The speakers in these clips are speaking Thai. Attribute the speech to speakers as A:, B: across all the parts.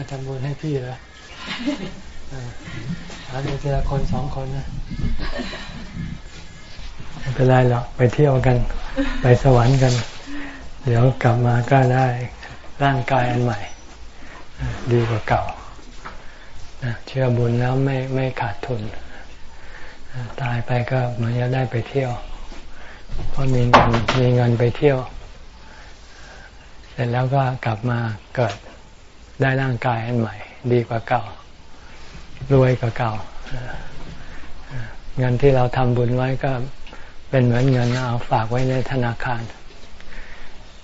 A: มาทำบุญให้พี่เหรอหาดูทีละคนสองคนนะไม่เป็นไรหรอกไปเที่ยวกัน ไปสวรรค์กัน เดี๋ยวกลับมาก็ได้ร่างกายอันใหม่ ดีกว่าเก่าเชื่อบุญแล้วไม่ไม่ขาดทุน ตายไปก็เหมือนจะได้ไปเที่ยวเพราะมีเงินมีเงินไปเที่ยว เสร็จแล้วก็กลับมาเกิด ได้ร่างกายอันใหม่ ดีกว่าเก่า รวยกว่าเก่า เงินที่เราทำบุญไว้ก็เป็นเหมือนเงินเอาฝากไว้ในธนาคาร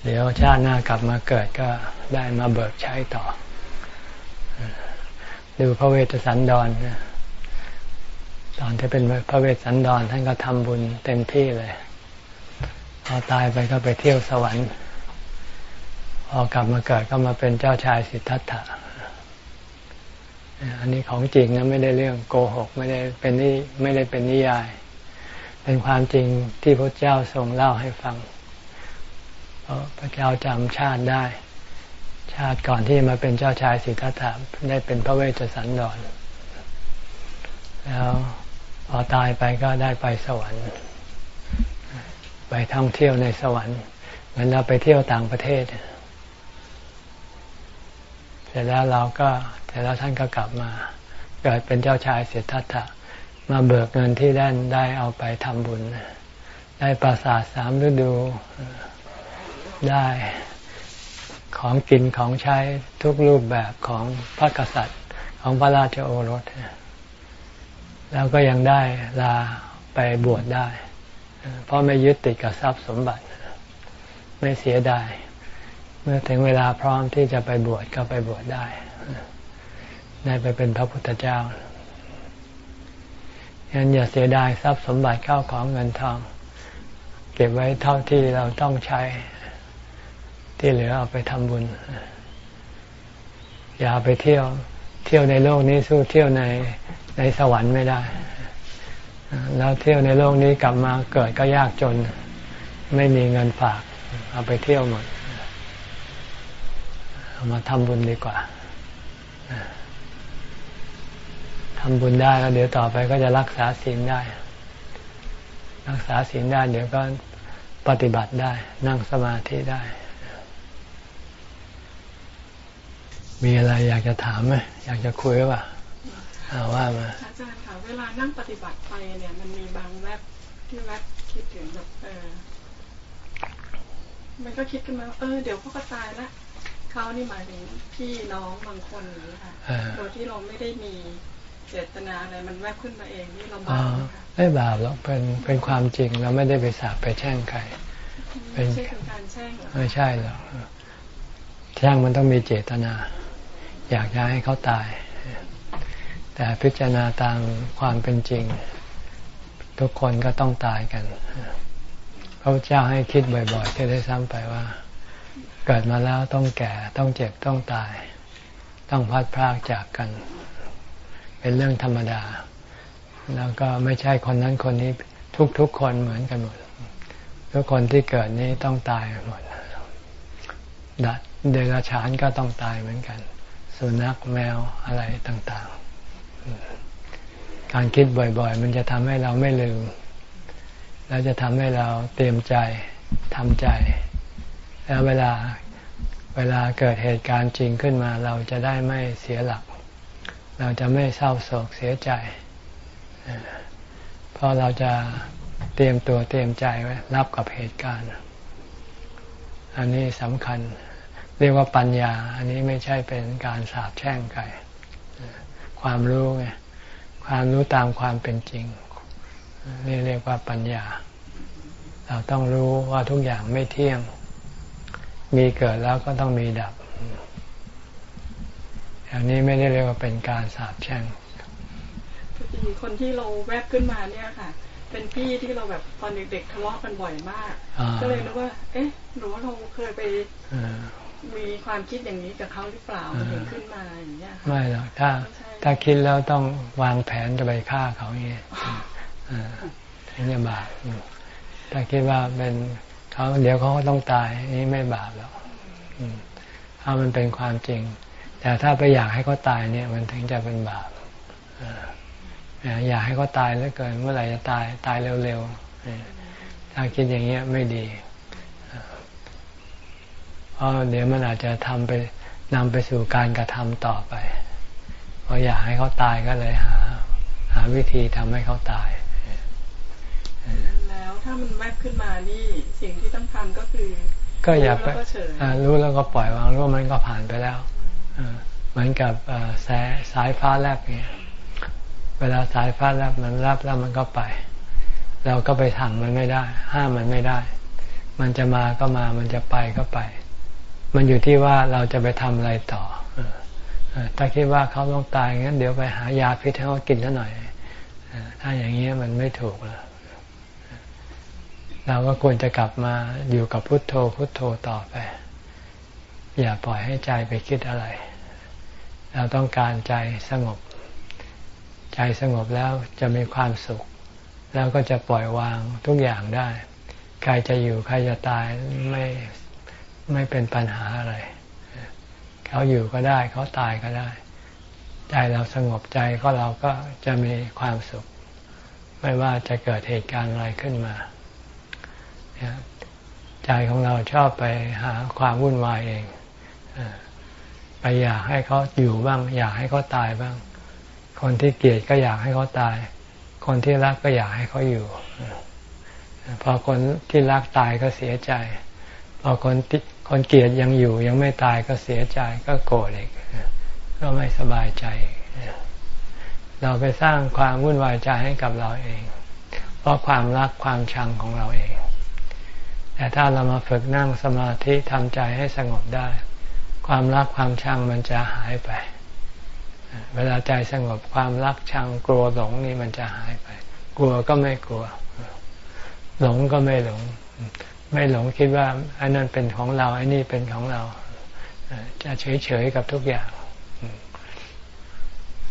A: เดี๋ยวชาติหน้ากลับมาเกิดก็ได้มาเบิกใช้ต่อ ดูพระเวชสันดรตอนที่เป็นพระเวชสันดรท่านก็ทำบุญเต็มที่เลย พอตายไปก็ไปเที่ยวสวรรค์ พอกลับมาเกิดก็มาเป็นเจ้าชายสิทธัตถะอันนี้ของจริงนะไม่ได้เรื่องโกหก ไม่ได้เป็นนี่ไม่ได้เป็นนิยาย เป็นความจริงที่พระเจ้าทรงเล่าให้ฟังเพราะพระเจ้าจำชาติได้ ชาติก่อนที่มาเป็นเจ้าชายสิทธัตถะได้เป็นพระเวชสันดร แล้วพอตายไปก็ได้ไปสวรรค์ ไปท่องเที่ยวในสวรรค์เหมือนเราไปเที่ยวต่างประเทศ สร็จแล้วเราก็เสร็จแล้วท่านก็กลับมา เกิดเป็นเจ้าชายเสิทธัตถะมาเบิกเงินที่ได้ได้เอาไปทำบุญ ได้ปราสาทสามฤดูได้ของกินของใช้ทุกรูปแบบของพระกษัตริย์ของพระราชโอรส แล้วก็ยังได้ลาไปบวชได้ เพราะไม่ยึดติดกับทรัพย์สมบัติ ไม่เสียดาย เมื่อถึงเวลาพร้อมที่จะไปบวชก็ไปบวชได้ ได้ไปเป็นพระพุทธเจ้ายันอย่าเสียดายทรัพย์สมบัติเข้าของเงินทอง เก็บไว้เท่าที่เราต้องใช้ ที่เหลือเอาไปทำบุญ อย่าไปเที่ยว เที่ยวในโลกนี้สู้เที่ยวในในสวรรค์ไม่ได้ แล้วเที่ยวในโลกนี้กลับมาเกิดก็ยากจน ไม่มีเงินฝาก เอาไปเที่ยวหมด มาทำบุญดีกว่าทำบุญได้แล้ว เดี๋ยวต่อไปก็จะรักษาศีลได้ รักษาศีลได้ เดี๋ยวก็ปฏิบัติได้ นั่งสมาธิได้ มีอะไรอยากจะถามไหมอยากจะคุยว่าอาว่ามา
B: อาจารย์ค่ะเวลานั่งปฏิบัติไปเนี่ย มันมีบางแวบที่แวบคิดถึงแบบเออมันก็คิดขึ้นมาเออเดี๋ยวเขาก็ตายละ เขานี่หมายถึงพี่น้องบางคนอย่างนี้ค่ะโดยที่เราไม่ได้มีเจตนาอะไรมันแวบขึ้นมาเองนี่เราบาป
A: ไม่บาปหรอกเป็นเป็นความจริงเราไม่ได้ไปสาบไปแช่งใคร
B: เป็นไม่ใช่การแช่ง
A: ไม่ใช่หรอกแช่งมันต้องมีเจตนา อยากจะให้เขาตาย แต่พิจารณาตามความเป็นจริง ทุกคนก็ต้องตายกันพระพุทธเจ้าให้คิดบ่อยๆที่ได้ซ้ำไปว่า เกิดมาแล้วต้องแก่ต้องเจ็บต้องตาย ต้องพัดพรากจากกัน เป็นเรื่องธรรมดา แล้วก็ไม่ใช่คนนั้นคนนี้ทุกๆคนเหมือนกันหมด ทุกคนที่เกิดนี้ต้องตายหมดดัดเดรัจฉานก็ต้องตายเหมือนกัน สุนัขแมวอะไรต่างๆ การคิดบ่อยๆ มันจะทำให้เราไม่ลืม แล้วจะทำให้เราเตรียมใจทำใจ แล้วเวลาเวลาเกิดเหตุการณ์จริงขึ้นมา เราจะได้ไม่เสียหลัก เราจะไม่เศร้าโศกเสียใจ เพราะเราจะเตรียมตัวเตรียมใจไว้รับกับเหตุการณ์ อันนี้สำคัญ เรียกว่าปัญญา อันนี้ไม่ใช่เป็นการสาบแช่งใครความรู้ไงความรู้ตามความเป็นจริง นี่เรียกว่าปัญญา เราต้องรู้ว่าทุกอย่างไม่เที่ยง มีเกิดแล้วก็ต้องมีดับ อย่างนี้ไม่ได้เรียกว่าเป็นการสาบแช่ง
B: คนที่เราแวบขึ้นมาเนี่ยค่ะ เป็นพี่ที่เราแบบตอนเด็กๆทะเลาะกันบ่อยมาก ก็เลยนึกว่า เอ๊ะหรือว่าเราเคยไปมีความคิดอย่างนี้กับเขาหรือเปล่ามันถึงขึ้นมาอย่างเงี้ยไม่หรอกถ้า
A: ถ้าคิดแล้วต้องวางแผนจะไปฆ่าเขาอย่างนี้ถึงจะบาปถ้าคิดว่าเป็น เขาเดี๋ยวเขาก็ต้องตายนี่ไม่บาปหรอกถ้ามันเป็นความจริง แต่ถ้าไปอยากให้เขาตายเนี่ย มันถึงจะเป็นบาปอยากให้เขาตายแล้วเกิน เมื่อไหร่จะตายตายเร็วๆถ้าคิดอย่างเงี้ยไม่ดีเพราะเดี๋ยวมันอาจจะทำไปนำไปสู่การกระทำต่อไปพออยากให้เขาตายก็เลยหา หาวิธีทำให้เขาตาย
B: แล้วถ้ามันแวบขึ้นมานี่สิ่งที่ต้องทำก็คือ
A: ก็อย่าไปรู้แล้วก็ปล่อยวางรู้มันก็ผ่านไปแล้วเหมือนกับแสสายฟ้าแลบเนี่ยเวลาสายฟ้าแลบมันรับแล้วมันก็ไป เราก็ไปถังมันไม่ได้ ห้ามมันไม่ได้ มันจะมาก็มามันจะไปก็ไป มันอยู่ที่ว่าเราจะไปทำอะไรต่อถ้าคิดว่าเขาต้องตายงั้นเดี๋ยวไปหายาพิษให้เขากินซะหน่อยถ้าอย่างนี้มันไม่ถูกแล้ว เราก็ควรจะกลับมาอยู่กับพุทโธพุทโธต่อไป อย่าปล่อยให้ใจไปคิดอะไร เราต้องการใจสงบ ใจสงบแล้วจะมีความสุข แล้วก็จะปล่อยวางทุกอย่างได้ ใครจะอยู่ใครจะตายไม่ไม่เป็นปัญหาอะไร เขาอยู่ก็ได้เขาตายก็ได้ ใจเราสงบใจก็เราก็จะมีความสุข ไม่ว่าจะเกิดเหตุการณ์อะไรขึ้นมา ใจของเราชอบไปหาความวุ่นวายเองไปอยากให้เขาอยู่บ้าง อยากให้เขาตายบ้าง คนที่เกลียดก็อยากให้เขาตาย คนที่รักก็อยากให้เขาอยู่พอคนที่รักตายก็เสียใจ พอคนที่คนเกลียดยังอยู่ ยังไม่ตายก็เสียใจก็โกรธอีกก็ไม่สบายใจ เราไปสร้างความวุ่นวายใจให้กับเราเอง เพราะความรักความชังของเราเอง แต่ถ้าเรามาฝึกนั่งสมาธิทำใจให้สงบได้ ความรักความชังมันจะหายไป เวลาใจสงบความรักชังกลัวหลงนี่มันจะหายไป กลัวก็ไม่กลัว หลงก็ไม่หลง ไม่หลงคิดว่าอันนั้นเป็นของเราอันนี้เป็นของเรา จะเฉยๆกับทุกอย่าง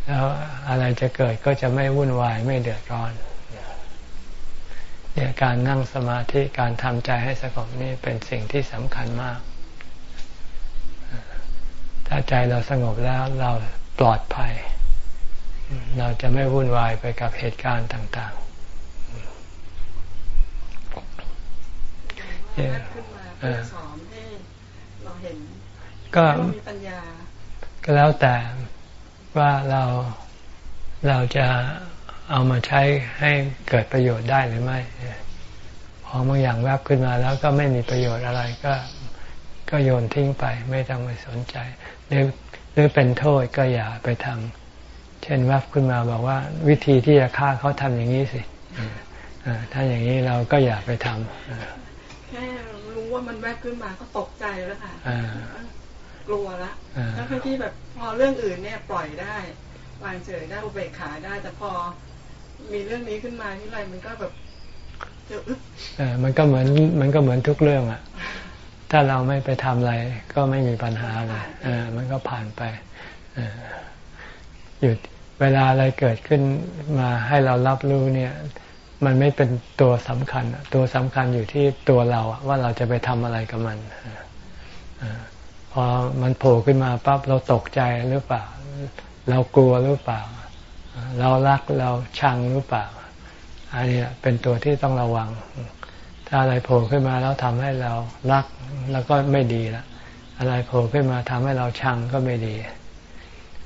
A: แล้วอะไรจะเกิดก็จะไม่วุ่นวายไม่เดือดร้อน เนี่ยการนั่งสมาธิการทำใจให้สงบนี่เป็นสิ่งที่สำคัญมาก ถ้าใจเราสงบแล้วเราปลอดภัย เราจะไม่วุ่นวายไปกับเหตุการณ์ต่าง
B: ขึ้นมาเพื่อสอนให้เราเห็นก็มีปัญญา
A: ก็แล้วแต่ว่าเราเราจะ เอามาใช้ให้เกิดประโยชน์ได้หรือไม่ของบางอย่างแวบขึ้นมาแล้วก็ไม่มีประโยชน์อะไรก็ก็โยนทิ้งไปไม่ต้องไปสนใจหรือหรือเป็นโทษก็อย่าไปทำเช่นแวบขึ้นมาบอกว่า วิธีที่จะฆ่าเขาทำอย่างนี้สิถ้าอย่างนี้เราก็อย่าไปทำ
B: แค่รู้ว่ามันแวบขึ้นมาก็ตกใจแล้วค่ะกลัวละแล้วที่แบบพอเรื่องอื่นเนี่ยปล่อยได้วางเฉยได้อุเบกขาได้แต่พอ มีเรื่องนี้ขึ้นมาที่ไรมันก็แบบเจออึ๊บ
A: มันก็เหมือนมันก็เหมือนทุกเรื่องอะถ้าเราไม่ไปทำอะไร ก็ไม่มีปัญหาเลยอมันก็ผ่านไปหยุดเวลาอะไรเกิดขึ้นมาให้เรารับรู้เนี่ย มันไม่เป็นตัวสำคัญ ตัวสำคัญอยู่ที่ตัวเราว่าเราจะไปทำอะไรกับมันพอมันโผล่ขึ้นมาปั๊บเราตกใจหรือเปล่า เรากลัวหรือเปล่า เรารักเราชังหรือเปล่า อันนี้เป็นตัวที่ต้องระวัง ถ้าอะไรโผล่ขึ้นมาแล้วทำให้เรารักแล้วก็ไม่ดีละอะไรโผล่ขึ้นมาทำให้เราชังก็ไม่ดี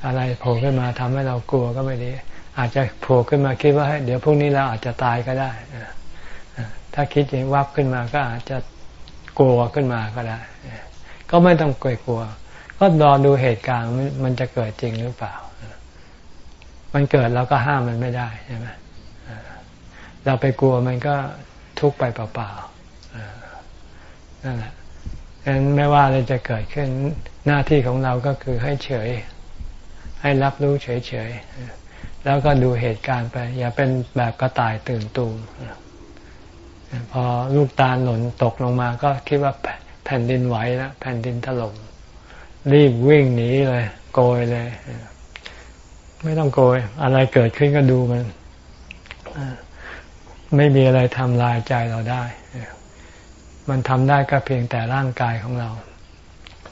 A: อะไรโผล่ขึ้นมาทำให้เรากลัวก็ไม่ดี อาจจะโผล่ขึ้นมาคิดว่าเดี๋ยวพรุ่งนี้เราอาจจะตายก็ได้ถ้าคิดอย่างวับขึ้นมาก็อาจจะกลัวขึ้นมาก็ได้ ก็ไม่ต้องกลัวกลัว ก็รอดูเหตุการณ์มันจะเกิดจริงหรือเปล่า มันเกิดเราก็ห้ามมันไม่ได้ใช่ไหมเราไปกลัวมันก็ทุกไปเปล่าๆนั่นแหละงนั้นไม่ว่าอะไรจะเกิดขึ้นหน้าที่ของเราก็คือให้เฉย ให้รับรู้เฉยๆ แล้วก็ดูเหตุการณ์ไป อย่าเป็นแบบกระต่ายตื่นตูมพอลูกตาหล่นตกลงมาก็คิดว่าแผ่นดินไหวแล้วแผ่นดินถล่มรีบวิ่งหนีเลย โกยเลย ไม่ต้องโกย อะไรเกิดขึ้นก็ดูมันไม่มีอะไรทำลายใจเราได้ มันทำได้ก็เพียงแต่ร่างกายของเรา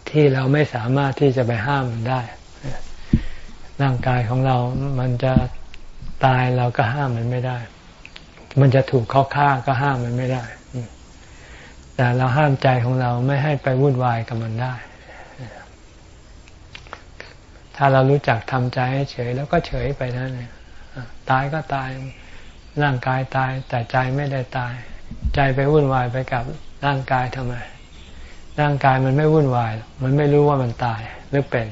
A: ที่เราไม่สามารถที่จะไปห้ามมันได้ ร่างกายของเรา มันจะตายเราก็ห้ามมันไม่ได้ มันจะถูกเขาฆ่าก็ห้ามมันไม่ได้ แต่เราห้ามใจของเราไม่ให้ไปวุ่นวายกับมันได้ ถ้าเรารู้จักทำใจให้เฉยแล้วก็เฉยไปนั่นเองตายก็ตายร่างกายตาย แต่ใจไม่ได้ตาย ใจไปวุ่นวายไปกับร่างกายทำไม ร่างกายมันไม่วุ่นวาย มันไม่รู้ว่ามันตายหรือเป็น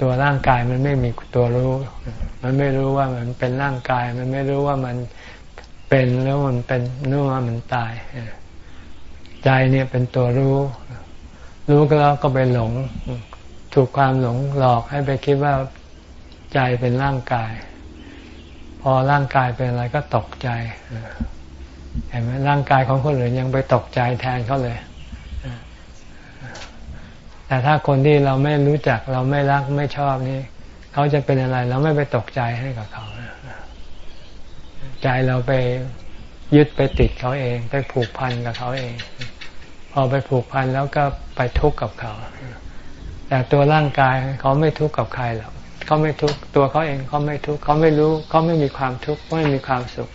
A: ตัวร่างกายมันไม่มีตัวรู้ มันไม่รู้ว่ามันเป็นร่างกาย มันไม่รู้ว่ามันเป็นแล้วมันเป็นนึกว่ามันตายใจเนี่ยเป็นตัวรู้ รู้ก็แล้วก็ไปหลง ถูกความหลงหลอกให้ไปคิดว่าใจเป็นร่างกาย พอร่างกายเป็นอะไรก็ตกใจเห็นไหมร่างกายของคนอื่นยังไปตกใจแทนเขาเลย แต่ถ้าคนที่เราไม่รู้จักเราไม่รักไม่ชอบนี่เขาจะเป็นอะไร เราไม่ไปตกใจให้กับเขาใจเราไปยึดไปติดเขาเอง ไปผูกพันกับเขาเอง พอไปผูกพันแล้วก็ไปทุกข์กับเขา แต่ตัวร่างกายเขาไม่ทุกข์กับใครหรอกเขาไม่ทุกข์ตัวเขาเองเขาไม่ทุกข์เขาไม่รู้เขาไม่มีความทุกข์ไม่มีความสุข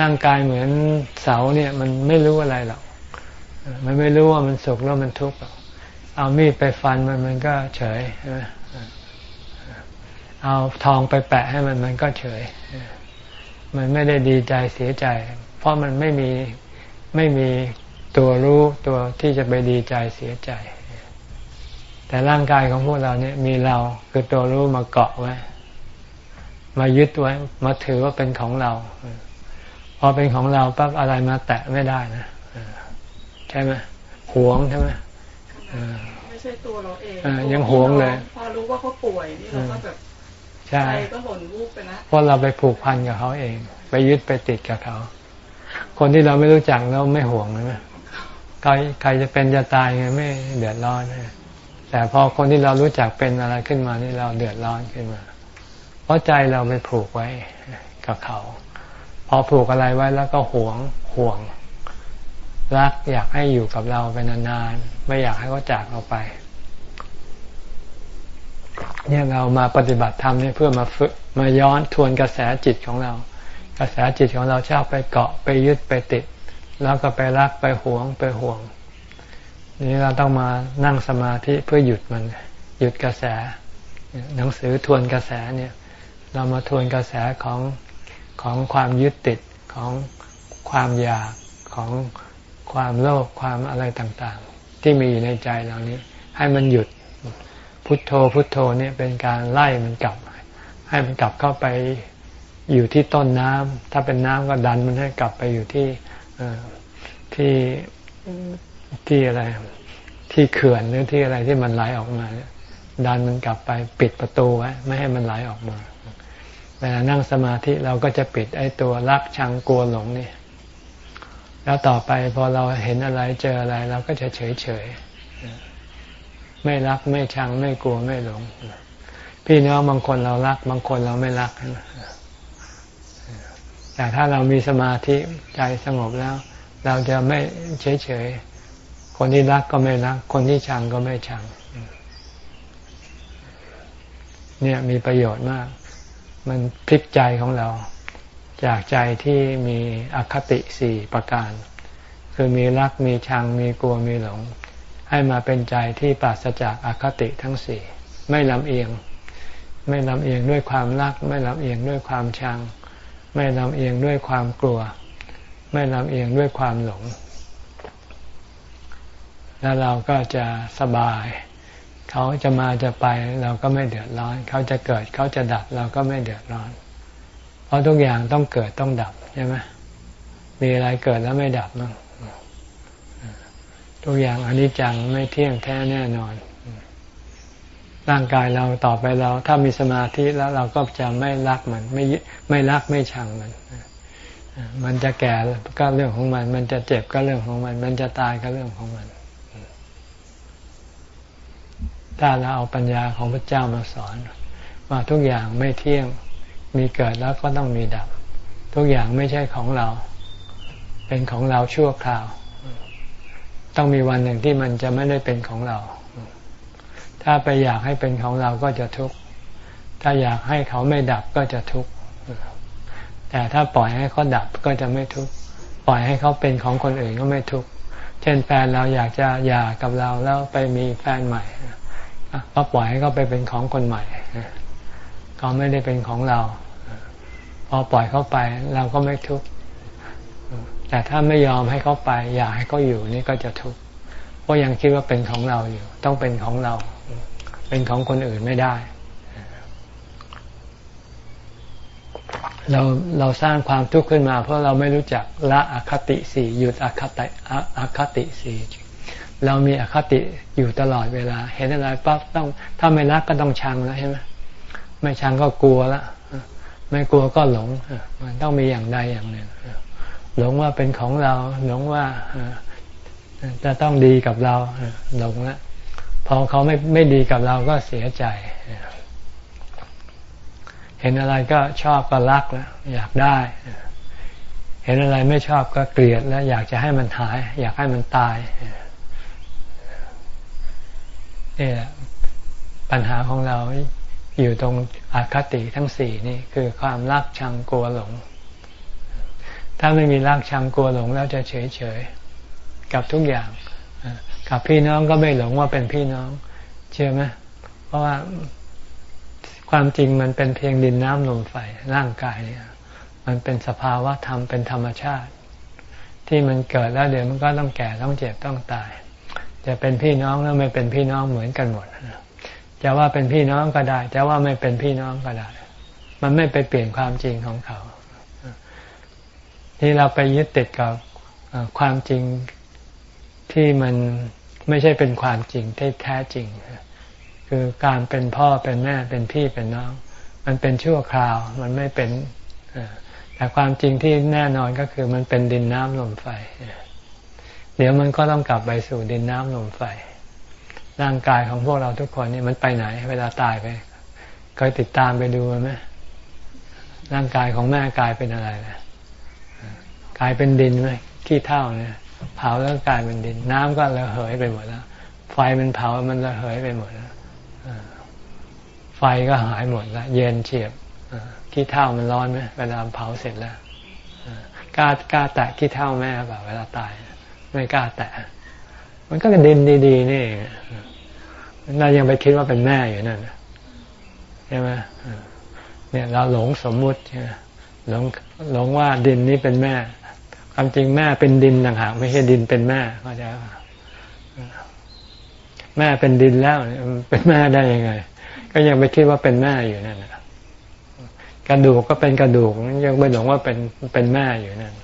A: ร่างกายเหมือนเสาเนี่ยมันไม่รู้อะไรหรอกมันไม่รู้ว่ามันสุขแล้วมันทุกข์หรอกเอามีดไปฟันมันมันก็เฉยเอาทองไปแปะให้มันมันก็เฉย มันไม่ได้ดีใจเสียใจ เพราะมันไม่มีไม่มีตัวรู้ตัวที่จะไปดีใจเสียใจ แต่ร่างกายของพวกเราเนี่ยมีเราคือตัวรู้มาเกาะไว้ มายึดไว้ มาถือว่าเป็นของเรา พอเป็นของเราปั๊บอะไรมาแตะไม่ได้นะใช่ไหมหวงใช่ไหม
B: ไม่ใช่ตัวเราเอง
A: ยังหวงเลย
B: พอรู้ว่าเขาป่วยนี่เราก็แบบ
A: ใช่
B: ก็หล่นวูบไปนะ
A: เพราะเราไปผูกพันกับเขาเอง ไปยึดไปติดกับเขา คนที่เราไม่รู้จักเราไม่ห่วงเลยไหมใครใครจะเป็นจะตายไงไม่เดือดร้อน แต่พอคนที่เรารู้จักเป็นอะไรขึ้นมานี่เราเดือดร้อนขึ้นมา เพราะใจเราไปผูกไว้กับเขา พอผูกอะไรไว้แล้วก็หวงห่วง รักอยากให้อยู่กับเราไปนานๆไม่อยากให้เขาจากเราไป เนี่ยเรามาปฏิบัติธรรมเนี่ยเพื่อมาฝึกมาย้อนทวนกระแสจิตของเรา กระแสจิตของเราชอบไปเกาะไปยึดไปติด แล้วก็ไปรักไปหวงไปห่วง นี่เราต้องมานั่งสมาธิเพื่อหยุดมันหยุดกระแส หนังสือทวนกระแสเนี่ย เรามาทวนกระแสของของความยึดติดของความอยากของความโลภความอะไรต่างๆ ที่มีอยู่ในใจเรานี้ ให้มันหยุดพุทโธพุทโธเนี่ยเป็นการไล่มันกลับ ให้มันกลับเข้าไปอยู่ที่ต้นน้ำถ้าเป็นน้ำก็ดันมันให้กลับไปอยู่ที่ที่ ที่อะไร ที่เขื่อนหรือที่อะไรที่มันไหลออกมาดันมันกลับไปปิดประตูไว้ไม่ให้มันไหลออกมาเวลานั่งสมาธิเราก็จะปิดไอ้ตัวรักชังกลัวหลงนี่แล้วต่อไปพอเราเห็นอะไรเจออะไร เราก็จะเฉยเฉยไม่รักไม่ชังไม่กลัวไม่หลง พี่น้องบางคนเรารัก บางคนเราไม่รักแต่ถ้าเรามีสมาธิใจสงบแล้ว เราจะไม่เฉยเฉย คนที่รักก็ไม่รัก คนที่ชังก็ไม่ชัง เนี่ยมีประโยชน์มาก มันพลิกใจของเรา จากใจที่มีอคติสี่ประการ คือมีรักมีชังมีกลัวมีหลง ให้มาเป็นใจที่ปราศจากอคติทั้งสี่ไม่ลำเอียง ไม่ลำเอียงด้วยความรัก ไม่ลำเอียงด้วยความชัง ไม่ลำเอียงด้วยความกลัว ไม่ลำเอียงด้วยความหลง แล้วเราก็จะสบาย เขาจะมาจะไปเราก็ไม่เดือดร้อน เขาจะเกิดเขาจะดับเราก็ไม่เดือดร้อน เพราะทุกอย่างต้องเกิดต้องดับใช่ไหมมีอะไรเกิดแล้วไม่ดับมั้งทุกอย่างอนิจจังไม่เที่ยงแท้แน่นอน ร่างกายเราต่อไปเรา ถ้ามีสมาธิแล้วเราก็จะไม่รักมัน ไม่ไม่รักไม่ชังมัน มันจะแก่ก็เรื่องของมัน มันจะเจ็บก็เรื่องของมัน มันจะตายก็เรื่องของมัน ถ้าเราเอาปัญญาของพระเจ้ามาสอน ว่าทุกอย่างไม่เที่ยงมีเกิดแล้วก็ต้องมีดับ ทุกอย่างไม่ใช่ของเรา เป็นของเราชั่วคราว ต้องมีวันหนึ่งที่มันจะไม่ได้เป็นของเรา ถ้าไปอยากให้เป็นของเราก็จะทุกข์ถ้าอยากให้เขาไม่ดับก็จะทุกข์แต่ถ้าปล่อยให้เขาดับก็จะไม่ทุกข์ปล่อยให้เขาเป็นของคนอื่นก็ไม่ทุกข์เช่นแฟนเราอยากจะหย่ากับเราแล้วไปมีแฟนใหม่ ก็ปล่อยให้เขาไปเป็นของคนใหม่เขาไม่ได้เป็นของเรา พอปล่อยเขาไปเราก็ไม่ทุกข์แต่ถ้าไม่ยอมให้เขาไป อยากให้เขาอยู่นี่ก็จะทุกข์เพราะยังคิดว่าเป็นของเราอยู่ ต้องเป็นของเรา เป็นของคนอื่นไม่ได้ เราเราสร้างความทุกข์ขึ้นมา เพราะเราไม่รู้จักละอคติสี่หยุดอคติอคติสี่ เรามีอคติอยู่ตลอดเวลา เห็นอะไรปั๊บต้องถ้าไม่รักก็ต้องชังแล้วใช่ไหมไม่ชังก็กลัวละไม่กลัวก็หลงมันต้องมีอย่างใดอย่างหนึ่งหลงว่าเป็นของเรา หลงว่าจะต้องดีกับเราหลงละพอเขาไม่ไม่ดีกับเราก็เสียใจ เห็นอะไรก็ชอบก็รักแล้วอยากได้ เห็นอะไรไม่ชอบก็เกลียดแล้ว อยากจะให้มันหาย อยากให้มันตาย นี่แหละปัญหาของเราอยู่ตรงอคติทั้งสี่นี่คือความรักชังกลัวหลง ถ้าไม่มีรักชังกลัวหลงแล้วจะเฉยเฉยกับทุกอย่าง กับพี่น้องก็ไม่หลงว่าเป็นพี่น้อง เชื่อไหมเพราะว่าความจริงมันเป็นเพียงดินน้ำลมไฟร่างกายเนี่ย มันเป็นสภาวะธรรมเป็นธรรมชาติ ที่มันเกิดแล้วเดี๋ยวมันก็ต้องแก่ต้องเจ็บต้องตาย จะเป็นพี่น้องแล้วไม่เป็นพี่น้องเหมือนกันหมดจะว่าเป็นพี่น้องก็ได้ จะว่าไม่เป็นพี่น้องก็ได้ มันไม่ไปเปลี่ยนความจริงของเขา ที่เราไปยึดติดกับความจริงที่มันไม่ใช่เป็นความจริงที่แท้จริง คือการเป็นพ่อเป็นแม่เป็นพี่เป็นน้อง มันเป็นชั่วคราว มันไม่เป็นแต่ความจริงที่แน่นอนก็คือมันเป็นดินน้ำลมไฟ เดี๋ยวมันก็ต้องกลับไปสู่ดินน้ำลมไฟ ร่างกายของพวกเราทุกคนนี่มันไปไหน เวลาตายไปเคยติดตามไปดูไหมร่างกายของแม่กลายเป็นอะไรนะกลายเป็นดินไหมขี้เท่าเนี่ยเผาแล้วกลายเป็นดิน น้ำก็ระเหยไปหมดแล้ว ไฟมันเผามันระเหยไปหมดแล้วไฟก็หายหมดแล้วเย็นเฉียบขี้เท่ามันร้อนไหมเวลาเผาเสร็จแล้วกล้ากล้าแตะขี้เท่าแม่เปล่าเวลาตาย ไม่กล้าแตะมันก็เป็นดินดีๆนี่เรายังไปคิดว่าเป็นแม่อยู่นั่นใช่ไหมเนี่ยเราหลงสมมุติใช่ไหมหลงหลงว่าดินนี้เป็นแม่ ความจริงแม่เป็นดินต่างหากไม่ใช่ดินเป็นแม่เข้าใจป่ะแม่เป็นดินแล้วเป็นแม่ได้ยังไง ก็ยังไปคิดว่าเป็นแม่อยู่นั่นกระดูกก็เป็นกระดูกยังไม่หลงว่าเป็นเป็นแม่อยู่นั่น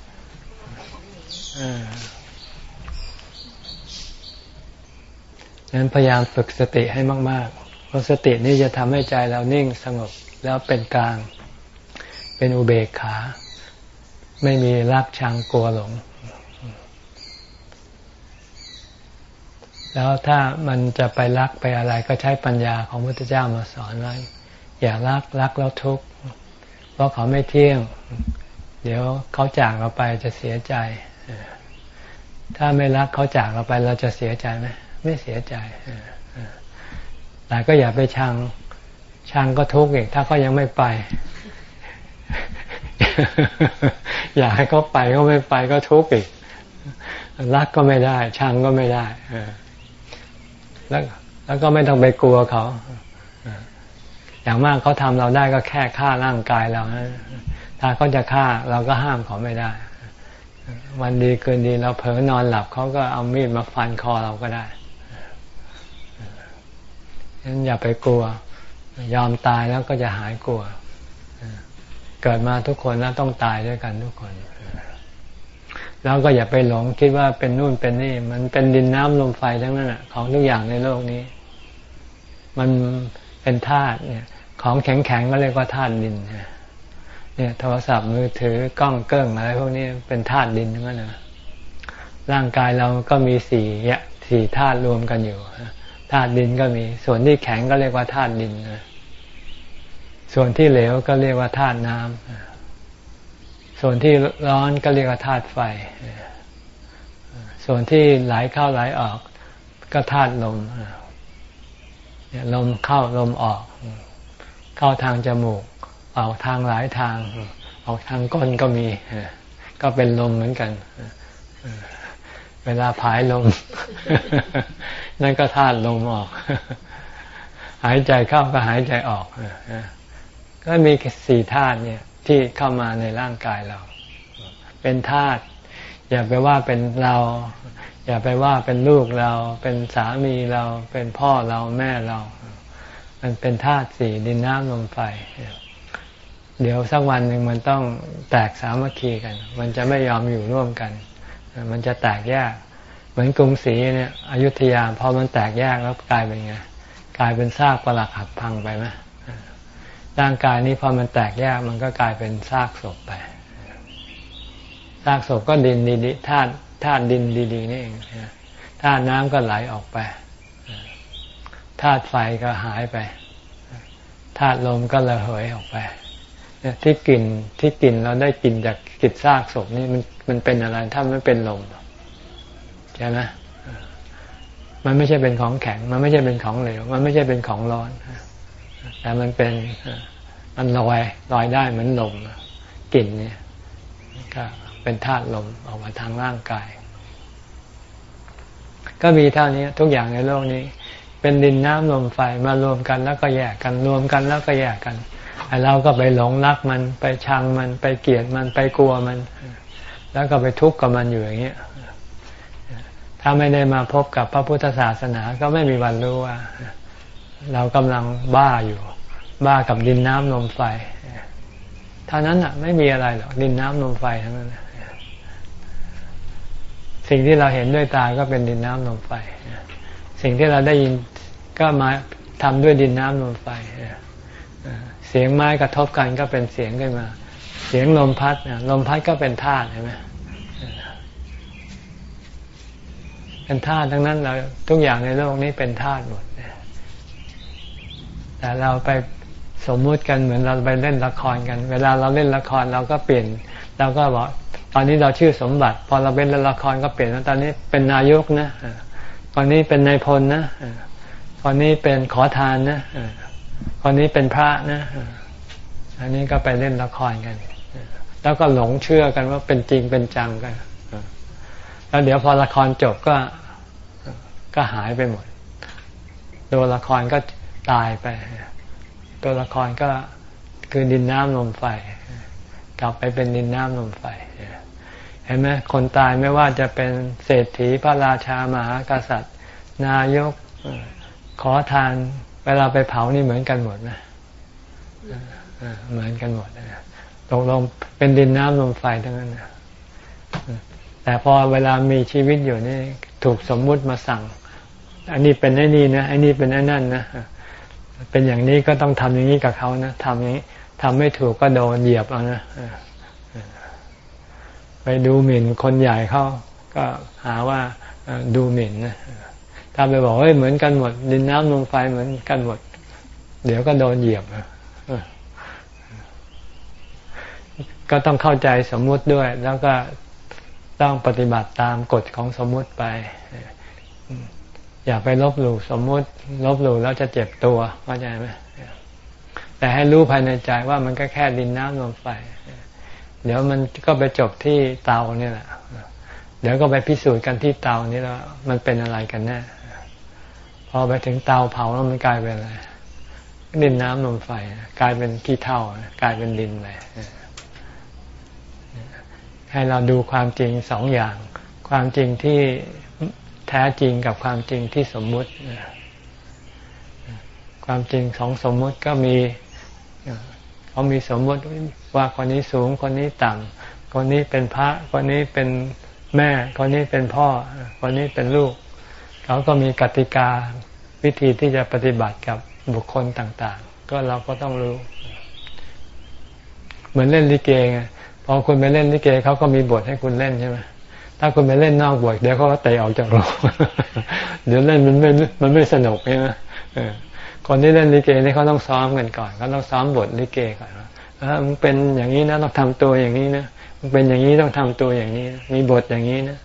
A: นั้นพยายามฝึกสติให้มาก ๆ เพราะสตินี่จะทำให้ใจเรานิ่งสงบแล้วเป็นกลาง เป็นอุเบกขา ไม่มีรักชังกลัวหลง แล้วถ้ามันจะไปรักไปอะไรก็ใช้ปัญญาของพระพุทธเจ้ามาสอนไว้อย่ารักรักแล้วทุกข์เพราะเขาไม่เที่ยง เดี๋ยวเขาจากเราไปจะเสียใจ ถ้าไม่รักเขาจากเราไปเราจะเสียใจไหม ไม่เสียใจแต่ก็อย่าไปชังชังก็ทุกข์อีกถ้าเขายังไม่ไป อยากให้เขาไปเขาไม่ไปก็ทุกข์อีกรักก็ไม่ได้ ชังก็ไม่ได้แล้วแล้วก็ไม่ต้องไปกลัวเขาอย่างมากเขาทำเราได้ก็แค่ฆ่าร่างกายเราถ้าเขาจะฆ่าเราก็ห้ามเขาไม่ได้ วันดีเกินดีเราเผลอนอนหลับเขาก็เอามีดมาฟันคอเราก็ได้ นั้นอย่าไปกลัว ยอมตายแล้วก็จะหายกลัว เกิดมาทุกคนแล้วต้องตายด้วยกันทุกคน แล้วก็อย่าไปหลงคิดว่าเป็นนู่นเป็นนี่ มันเป็นดินน้ำลมไฟทั้งนั้นอะ ของทุกอย่างในโลกนี้ มันเป็นธาตุเนี่ย ของแข็งๆก็เรียกว่าธาตุดินเนี่ย โทรศัพท์มือถือกล้องเกิ้งอะไรพวกนี้เป็นธาตุดินทั้งนั้นนะร่างกายเราก็มีสี่สี่ธาตุรวมกันอยู่ ธาตุดินก็มี ส่วนที่แข็งก็เรียกว่าธาตุดินส่วนที่เหลวก็เรียกว่าธาตุน้ำส่วนที่ร้อนก็เรียกว่าธาตุไฟ ส่วนที่ไหลเข้าไหลออก ก็ธาตุลมลมเข้าลมออก เข้าทางจมูกออกทางหลายทาง ออกทางก้นก็มี ก็เป็นลมเหมือนกัน เวลาผายลม นั่นก็ธาตุลมออก หายใจเข้าก็หายใจออกก็มีสี่ธาตุเนี่ย ที่เข้ามาในร่างกายเรา เป็นธาตุอย่าไปว่าเป็นเรา อย่าไปว่าเป็นลูกเรา เป็นสามีเรา เป็นพ่อเราแม่เรา มันเป็นธาตุสี่ดินน้ำลมไฟเดี๋ยวสักวันหนึ่งมันต้องแตกสามัคคีกัน มันจะไม่ยอมอยู่ร่วมกัน มันจะแตกแยก เหมือนกรุงศรีเนี่ยอยุธยาพอมันแตกแยกแล้วกลายเป็นไงกลายเป็นซากปรักหักพังไปไหมร่างกายนี้พอมันแตกแยกมันก็กลายเป็นซากศพไปซากศพก็ดินดีๆธาตุธาตุดินดีๆนี่เองธาตุน้ำก็ไหลออกไปธาตุไฟก็หายไปธาตุลมก็ระเหยออกไป ที่กลิ่นที่กลิ่นเราได้กลิ่นจากกลิ่นซากศพนี่มันมันเป็นอะไรถ้าไม่เป็นลมใช่ไหมมันไม่ใช่เป็นของแข็ง มันไม่ใช่เป็นของเหลว มันไม่ใช่เป็นของร้อน แต่มันเป็นมันลอยลอยได้เหมือนลมกลิ่นเนี่ยก็เป็นธาตุลมออกมาทางร่างกาย ก็มีเท่านี้ทุกอย่างในโลกนี้ เป็นดินน้ำลมไฟมารวมกันแล้วก็แยกกันรวมกันแล้วก็แยกกัน ไอ้เราก็ไปหลงรักมันไปชังมันไปเกลียดมันไปกลัวมัน แล้วก็ไปทุกข์กับมันอยู่อย่างเงี้ยถ้าไม่ได้มาพบกับพระพุทธศาสนาก็ไม่มีวันรู้ว่า เรากำลังบ้าอยู่ บ้ากับดินน้ำลมไฟเท่านั้นอะ ไม่มีอะไรหรอกดินน้ำลมไฟทั้งนั้นสิ่งที่เราเห็นด้วยตาก็เป็นดินน้ำลมไฟสิ่งที่เราได้ยินก็มาทำด้วยดินน้ำลมไฟ เสียงไม้กระทบกันก็เป็นเสียงขึ้นมา เสียงลมพัดลมพัดก็เป็นธาตุใช่ไหมเป็นธาตุทั้งนั้นเราทุกอย่างในโลกนี้เป็นธาตุหมดแต่เราไปสมมุติกันเหมือนเราไปเล่นละครกัน เวลาเราเล่นละครเราก็เปลี่ยนเราก็บอกตอนนี้เราชื่อสมบัติ พอเราเป็นเล่นละครก็เปลี่ยนตอนนี้เป็นนายกนะตอนนี้เป็นนายพลนะตอนนี้เป็นขอทานนะ คนนี้เป็นพระนะ อันนี้ก็ไปเล่นละครกัน แล้วก็หลงเชื่อกันว่าเป็นจริงเป็นจังกัน แล้วเดี๋ยวพอละครจบก็ก็หายไปหมด ตัวละครก็ตายไป ตัวละครก็คือดินน้ำลมไฟ กลับไปเป็นดินน้ำลมไฟ เห็นไหมคนตายไม่ว่าจะเป็นเศรษฐีพระราชามหากษัตริย์ นายกขอทาน เวลาไปเผานี่เหมือนกันหมดนะเหมือนกันหมดนะตกลงเป็นดินน้ำลมไฟทั้งนั้นนะแต่พอเวลามีชีวิตอยู่นี่ ถูกสมมุติมาสั่ง อันนี้เป็นไอ้นี่นะไอ้นี่เป็นไอ้นั่นนะเป็นอย่างนี้ก็ต้องทำอย่างนี้กับเขานะทำอย่างนี้ทำไม่ถูกก็โดนเหยียบเอานะไปดูหมิ่นคนใหญ่เขาก็หาว่าดูหมิ่นนะ ถ้าไปบอกเฮ้ยเหมือนกันหมดดินน้ำลมไฟเหมือนกันหมด เดี๋ยวก็โดนเหยียบก็ต้องเข้าใจสมมุติด้วย แล้วก็ต้องปฏิบัติตามกฎของสมมุติไป อย่าไปลบหลู่สมมุติ ลบหลู่แล้วจะเจ็บตัวเข้าใจไหมแต่ให้รู้ภายในใจว่ามันก็แค่ดินน้ำลมไฟ เดี๋ยวมันก็ไปจบที่เตาเนี่ยแหละ เดี๋ยวก็ไปพิสูจน์กันที่เตานี้แล้วมันเป็นอะไรกันแน่ อไปถึงเตาเผาแล้วมันกลายเป็นอะไรดินน้ำลมไฟ กลายเป็นขี้เถ้ากลายเป็นดินไปให้เราดูความจริงสองอย่าง ความจริงที่แท้จริงกับความจริงที่สมมุติความจริงสองสมมุติก็มีเขามีสมมุติว่าคนนี้สูงคนนี้ต่ำคนนี้เป็นพระคนนี้เป็นแม่ คนนี้เป็นพ่อ คนนี้เป็นลูก เขาก็มีกติกา วิธีที่จะปฏิบัติกับบุคคลต่างๆ ก็เราก็ต้องรู้ เหมือนเล่นลิเกไงพอคุณไปเล่นลิเกเขาก็มีบทให้คุณเล่นใช่ไหมถ้าคุณไปเล่นนอกบทเดี๋ยวเขาก็เตะออกจากโรงเดี๋ยวเล่นมันไม่มันไม่สนุกใช่ไหมคนที่เล่นลิเกนี่เขาต้องซ้อมกันก่อนเขาต้องซ้อมบทลิเกก่อนว่ามันเป็นอย่างนี้นะต้องทำตัวอย่างนี้นะมันเป็นอย่างนี้ต้องทำตัวอย่างนี้ มีบทอย่างนี้นะ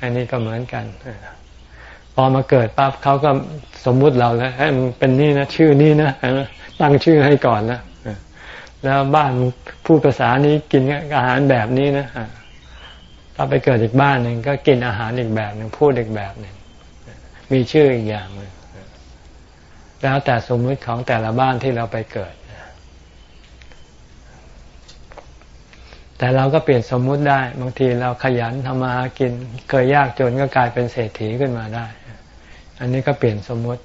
A: อันนี้ก็เหมือนกัน พอมาเกิดปั๊บเขาก็สมมุติเราแล้วให้มันเป็นนี่นะชื่อนี้นะตั้งชื่อให้ก่อนนะแล้วบ้านพูดภาษานี้กินอาหารแบบนี้นะถ้าไปเกิดอีกบ้านหนึ่งก็กินอาหารอีกแบบหนึ่งพูดอีกแบบหนึ่งมีชื่ออีกอย่างหนึ่งแล้วแต่สมมุติของแต่ละบ้านที่เราไปเกิดแต่เราก็เปลี่ยนสมมุติได้ บางทีเราขยันทำมาหากิน เคยยากจนก็กลายเป็นเศรษฐีขึ้นมาได้ อันนี้ก็เปลี่ยนสมมติ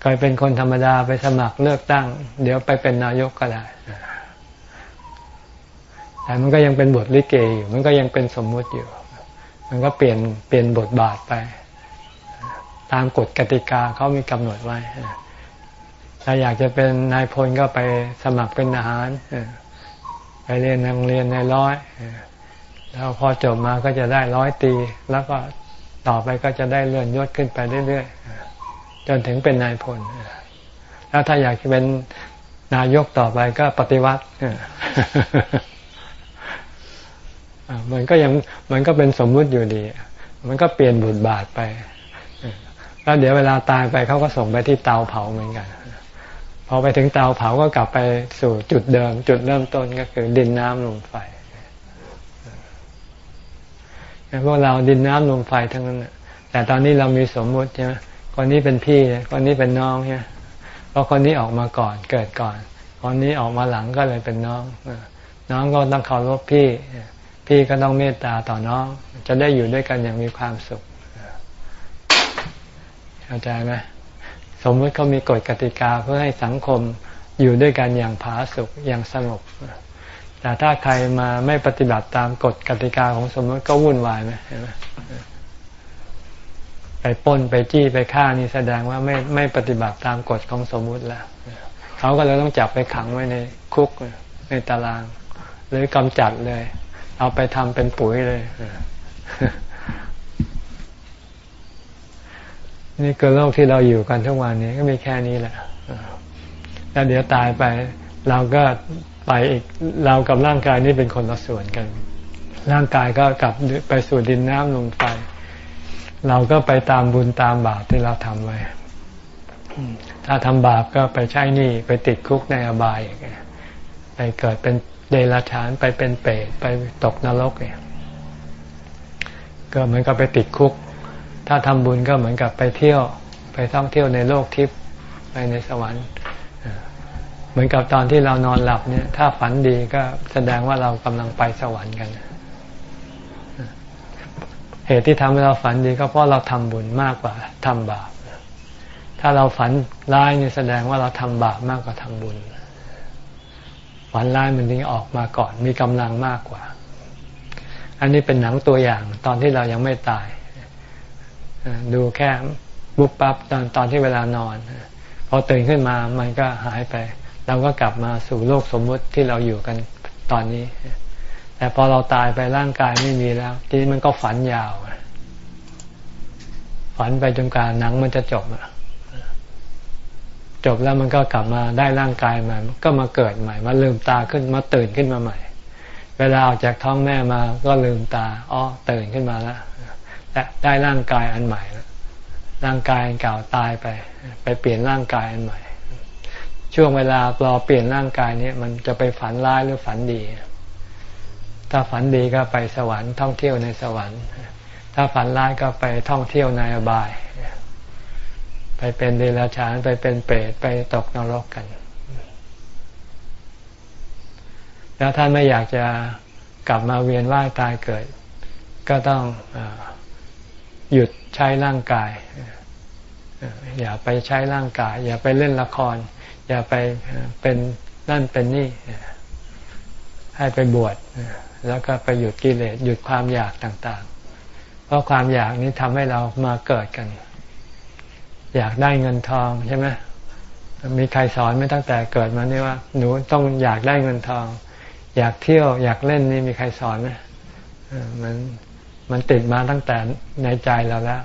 A: เคยเป็นคนธรรมดาไปสมัครเลือกตั้ง เดี๋ยวไปเป็นนายกก็ได้แต่มันก็ยังเป็นบทลิเกอยู่ มันก็ยังเป็นสมมุติอยู่ มันก็เปลี่ยนเปลี่ยนบทบาทไป ตามกฎกติกาเขามีกำหนดไว้ถ้าอยากจะเป็นนายพลก็ไปสมัครเป็นทหารไปเรียนโรงเรียนในร้อยแล้วพอจบมาก็จะได้ร้อยตี แล้วก็ ต่อไปก็จะได้เลื่อนยศขึ้นไปเรื่อยๆ จนถึงเป็นนายพล แล้วถ้าอยากจะเป็นนายกต่อไปก็ปฏิวัติมันก็ยังมันก็เป็นสมมุติอยู่ดี มันก็เปลี่ยนบทบาทไป แล้วเดี๋ยวเวลาตายไปเขาก็ส่งไปที่เตาเผาเหมือนกัน พอไปถึงเตาเผาก็กลับไปสู่จุดเดิม จุดเริ่มต้นก็คือดินน้ำลมไฟ พวกเราดินน้ำลมไฟทั้งนั้นแต่ตอนนี้เรามีสมมุติใช่ไหมคนนี้เป็นพี่คนนี้เป็นน้องใช่ไหมเพราะคนนี้ออกมาก่อนเกิดก่อน คนนี้ออกมาหลังก็เลยเป็นน้องน้องก็ต้องเคารพพี่ พี่ก็ต้องเมตตาต่อน้อง จะได้อยู่ด้วยกันอย่างมีความสุขเข้าใจไหมสมมติเขามีกฎกติกาเพื่อให้สังคมอยู่ด้วยกันอย่างผาสุกอย่างสงบ แต่ถ้าใครมาไม่ปฏิบัติตามกฎกติกาของสมมติก็วุ่นวายไหมเห็นไหมไปป้นไปจี้ไปฆ่านี่แสดงว่าไม่ไม่ปฏิบัติตามกฎของสมมุติแล้วเขาก็เลยต้องจับไปขังไว้ในคุกในตาราง หรือกำจัดเลย เอาไปทำเป็นปุ๋ยเลย นี่คือโลกที่เราอยู่กันทุกวันนี้ก็มีแค่นี้แหละแล้วเดี๋ยวตายไป เราก็ ไปอีกเรากับร่างกายนี่เป็นคนละส่วนกัน ร่างกายก็กลับไปสู่ดินน้ำลมไฟ เราก็ไปตามบุญตามบาปที่เราทำไว้ ถ้าทำบาปก็ไปใช้หนี้ไปติดคุกในอบายไปเกิดเป็นเดรัจฉานไปเป็นเปรตไปตกนรกเนี่ยก็เหมือนกับไปติดคุก ถ้าทำบุญก็เหมือนกับไปเที่ยว ไปท่องเที่ยวในโลกทิพย์ไปในสวรรค์ เหมือนกับตอนที่เรานอนหลับเนี่ย ถ้าฝันดีก็แสดงว่าเรากำลังไปสวรรค์กัน เหตุที่ทำให้เราฝันดีก็เพราะเราทำบุญมากกว่าทำบาป ถ้าเราฝันร้ายเนี่ยแสดงว่าเราทำบาปมากกว่าทำบุญ ฝันร้ายมันถึงออกมาก่อน มีกำลังมากกว่า อันนี้เป็นหนังตัวอย่างตอนที่เรายังไม่ตาย ดูแค่บุบปั๊บตอนตอนที่เวลานอน พอตื่นขึ้นมามันก็หายไป เราก็กลับมาสู่โลกสมมุติที่เราอยู่กันตอนนี้ แต่พอเราตายไปร่างกายไม่มีแล้วทีนี้มันก็ฝันยาว ฝันไปจนกว่าหนังมันจะจบอะจบแล้วมันก็กลับมาได้ร่างกายใหม่ก็มาเกิดใหม่ มาลืมตาขึ้นมาตื่นขึ้นมาใหม่ เวลาออกจากท้องแม่มาก็ลืมตาอ๋อตื่นขึ้นมาแล้วได้ร่างกายอันใหม่แล้วร่างกายเก่าตายไป ไปเปลี่ยนร่างกายอันใหม่ ช่วงเวลารอเปลี่ยนร่างกายเนี้มันจะไปฝันร้ายหรือฝันดี ถ้าฝันดีก็ไปสวรรค์ท่องเที่ยวในสวรรค์ ถ้าฝันร้ายก็ไปท่องเที่ยวในอบาย ไปเป็นเดรัจฉานไปเป็นเปรตไปตกนรกกัน แล้วท่านไม่อยากจะกลับมาเวียนว่ายตายเกิด ก็ต้องอหยุดใช้ร่างกาย อย่าไปใช้ร่างกาย อย่าไปเล่นละคร อย่าไปเป็นนั่นเป็นนี่ ให้ไปบวชแล้วก็ไปหยุดกิเลสหยุดความอยากต่างๆ เพราะความอยากนี้ทำให้เรามาเกิดกัน อยากได้เงินทองใช่ไหมมีใครสอนไม่ตั้งแต่เกิดมานี่ว่า หนูต้องอยากได้เงินทอง อยากเที่ยว อยากเล่นนี่มีใครสอนไหมมันมันติดมาตั้งแต่ในใจเราแล้ว